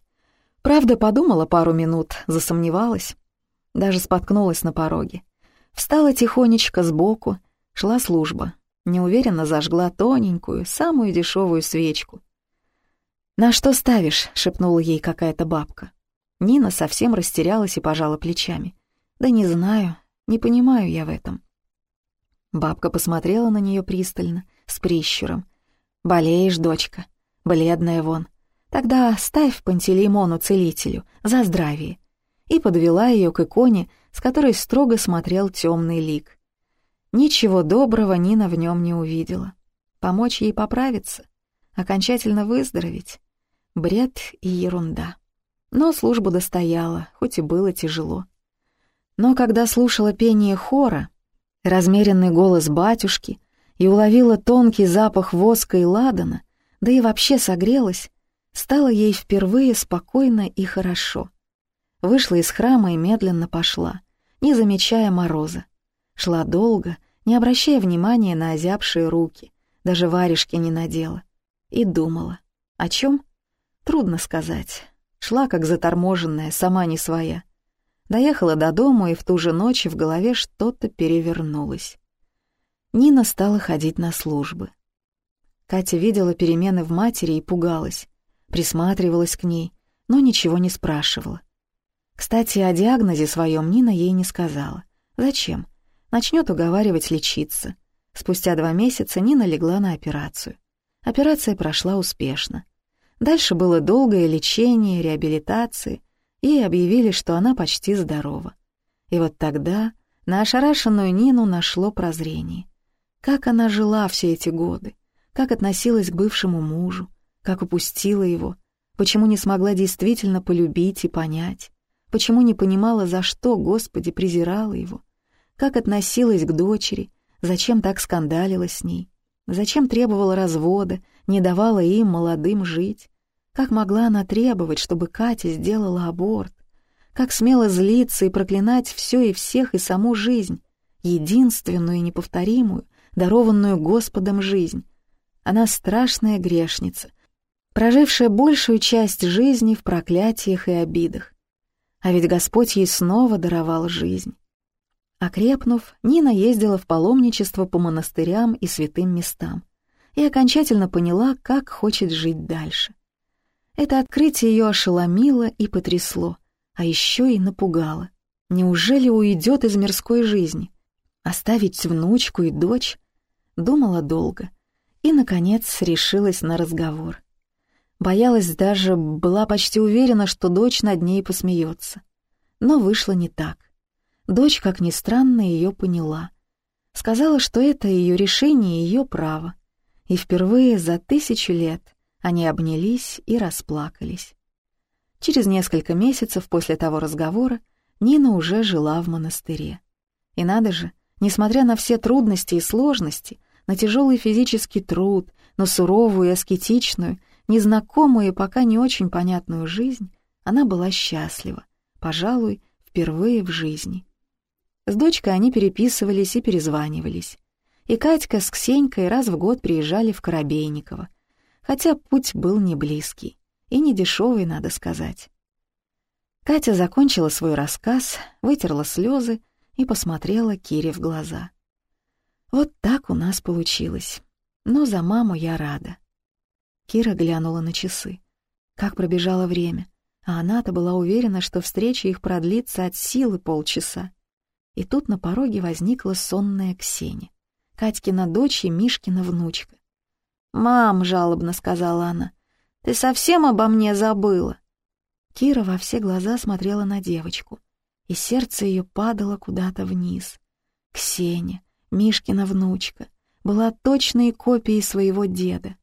Правда, подумала пару минут, засомневалась. Даже споткнулась на пороге. Встала тихонечко сбоку, шла служба. Неуверенно зажгла тоненькую, самую дешевую свечку. «На что ставишь?» — шепнула ей какая-то бабка. Нина совсем растерялась и пожала плечами. «Да не знаю, не понимаю я в этом». Бабка посмотрела на нее пристально, с прищуром. «Болеешь, дочка, бледная вон. Тогда ставь Пантелеймону-целителю за здравие». И подвела ее к иконе, с которой строго смотрел темный лик. Ничего доброго Нина в нем не увидела. Помочь ей поправиться, окончательно выздороветь. Бред и ерунда. Но службу достояла, хоть и было тяжело. Но когда слушала пение хора, размеренный голос батюшки и уловила тонкий запах воска и ладана, да и вообще согрелась, стало ей впервые спокойно и хорошо. Вышла из храма и медленно пошла, не замечая мороза. Шла долго, не обращая внимания на озябшие руки, даже варежки не надела. И думала. О чем? Трудно сказать. Шла как заторможенная, сама не своя. Доехала до дому, и в ту же ночь в голове что-то перевернулось. Нина стала ходить на службы. Катя видела перемены в матери и пугалась, присматривалась к ней, но ничего не спрашивала. Кстати, о диагнозе своем Нина ей не сказала. Зачем? Начнет уговаривать лечиться. Спустя два месяца Нина легла на операцию. Операция прошла успешно. Дальше было долгое лечение, реабилитация, и объявили, что она почти здорова. И вот тогда на ошарашенную Нину нашло прозрение. Как она жила все эти годы, как относилась к бывшему мужу, как упустила его, почему не смогла действительно полюбить и понять, почему не понимала, за что Господи презирала его, как относилась к дочери, зачем так скандалила с ней, зачем требовала развода, не давала им, молодым, жить, как могла она требовать, чтобы Катя сделала аборт, как смело злиться и проклинать все и всех и саму жизнь, единственную и неповторимую, дарованную Господом жизнь. Она страшная грешница, прожившая большую часть жизни в проклятиях и обидах. А ведь Господь ей снова даровал жизнь. Окрепнув, Нина ездила в паломничество по монастырям и святым местам и окончательно поняла, как хочет жить дальше. Это открытие ее ошеломило и потрясло, а еще и напугало. Неужели уйдет из мирской жизни? Оставить внучку и дочь? Думала долго и, наконец, решилась на разговор. Боялась даже, была почти уверена, что дочь над ней посмеется. Но вышло не так. Дочь, как ни странно, ее поняла. Сказала, что это ее решение и ее право. И впервые за тысячу лет они обнялись и расплакались. Через несколько месяцев после того разговора Нина уже жила в монастыре. И надо же, несмотря на все трудности и сложности, на тяжелый физический труд, на суровую и аскетичную, незнакомую и пока не очень понятную жизнь, она была счастлива, пожалуй, впервые в жизни. С дочкой они переписывались и перезванивались. И Катька с Ксенькой раз в год приезжали в Коробейниково, хотя путь был не близкий и не дешевый, надо сказать. Катя закончила свой рассказ, вытерла слезы и посмотрела Кире в глаза. Вот так у нас получилось. Но за маму я рада. Кира глянула на часы. Как пробежало время, а она-то была уверена, что встреча их продлится от силы полчаса. И тут на пороге возникла сонная Ксения, Катькина дочь и Мишкина внучка. «Мам», — жалобно сказала она, — «ты совсем обо мне забыла?» Кира во все глаза смотрела на девочку, и сердце ее падало куда-то вниз. Ксения, Мишкина внучка, была точной копией своего деда.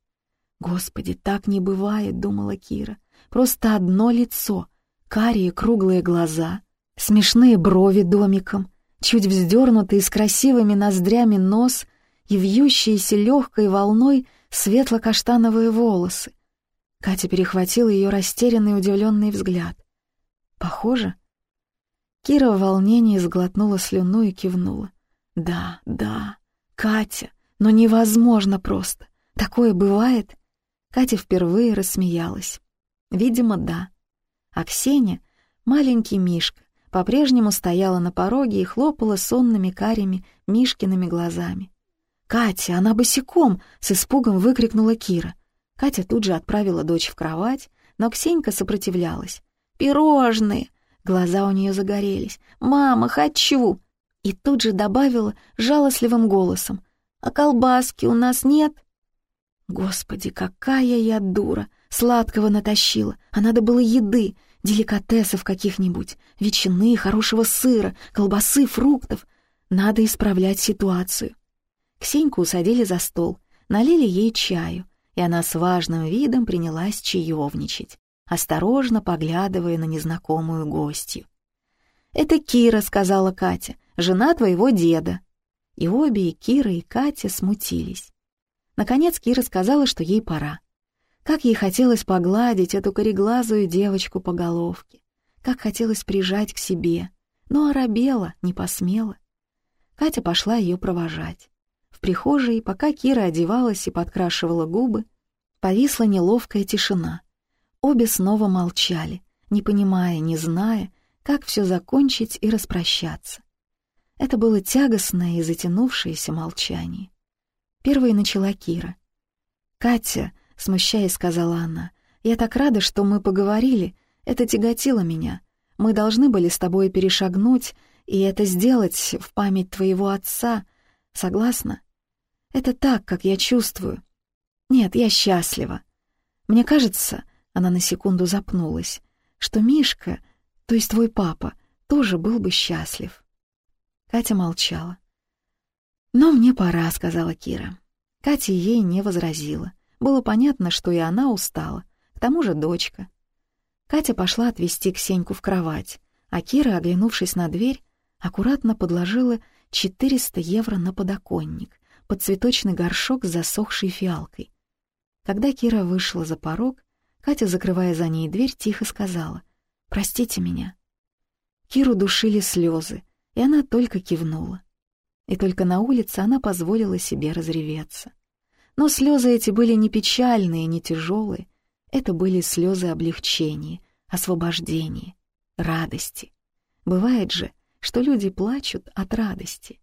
«Господи, так не бывает», — думала Кира. «Просто одно лицо, карие круглые глаза, смешные брови домиком, чуть вздернутый с красивыми ноздрями нос и вьющиеся легкой волной светло-каштановые волосы. Катя перехватила ее растерянный удивленный взгляд. «Похоже?» Кира в волнении сглотнула слюну и кивнула. «Да, да, Катя, но невозможно просто. Такое бывает?» Катя впервые рассмеялась. «Видимо, да». А Ксения, маленький Мишка, по-прежнему стояла на пороге и хлопала сонными карими Мишкиными глазами. «Катя, она босиком!» — с испугом выкрикнула Кира. Катя тут же отправила дочь в кровать, но Ксенька сопротивлялась. «Пирожные!» Глаза у нее загорелись. «Мама, хочу!» И тут же добавила жалостливым голосом. «А колбаски у нас нет?» Господи, какая я дура! Сладкого натащила, а надо было еды, деликатесов каких-нибудь, ветчины, хорошего сыра, колбасы, фруктов. Надо исправлять ситуацию. Ксеньку усадили за стол, налили ей чаю, и она с важным видом принялась чаевничать, осторожно поглядывая на незнакомую гостью. «Это Кира», — сказала Катя, — «жена твоего деда». И обе, и Кира, и Катя смутились. Наконец Кира сказала, что ей пора. Как ей хотелось погладить эту кореглазую девочку по головке. Как хотелось прижать к себе. Но оробела, не посмела. Катя пошла ее провожать. В прихожей, пока Кира одевалась и подкрашивала губы, повисла неловкая тишина. Обе снова молчали, не понимая, не зная, как все закончить и распрощаться. Это было тягостное и затянувшееся молчание. Первой начала Кира. «Катя», смущаясь, сказала она. «Я так рада, что мы поговорили. Это тяготило меня. Мы должны были с тобой перешагнуть и это сделать в память твоего отца. Согласна? Это так, как я чувствую. Нет, я счастлива. Мне кажется, она на секунду запнулась, что Мишка, то есть твой папа, тоже был бы счастлив. Катя молчала. «Но мне пора», — сказала Кира. Катя ей не возразила. Было понятно, что и она устала, к тому же дочка. Катя пошла отвезти Ксеньку в кровать, а Кира, оглянувшись на дверь, аккуратно подложила 400 евро на подоконник под цветочный горшок с засохшей фиалкой. Когда Кира вышла за порог, Катя, закрывая за ней дверь, тихо сказала «Простите меня». Киру душили слезы, и она только кивнула. И только на улице она позволила себе разреветься. Но слезы эти были не печальные, не тяжелые. Это были слезы облегчения, освобождения, радости. Бывает же, что люди плачут от радости.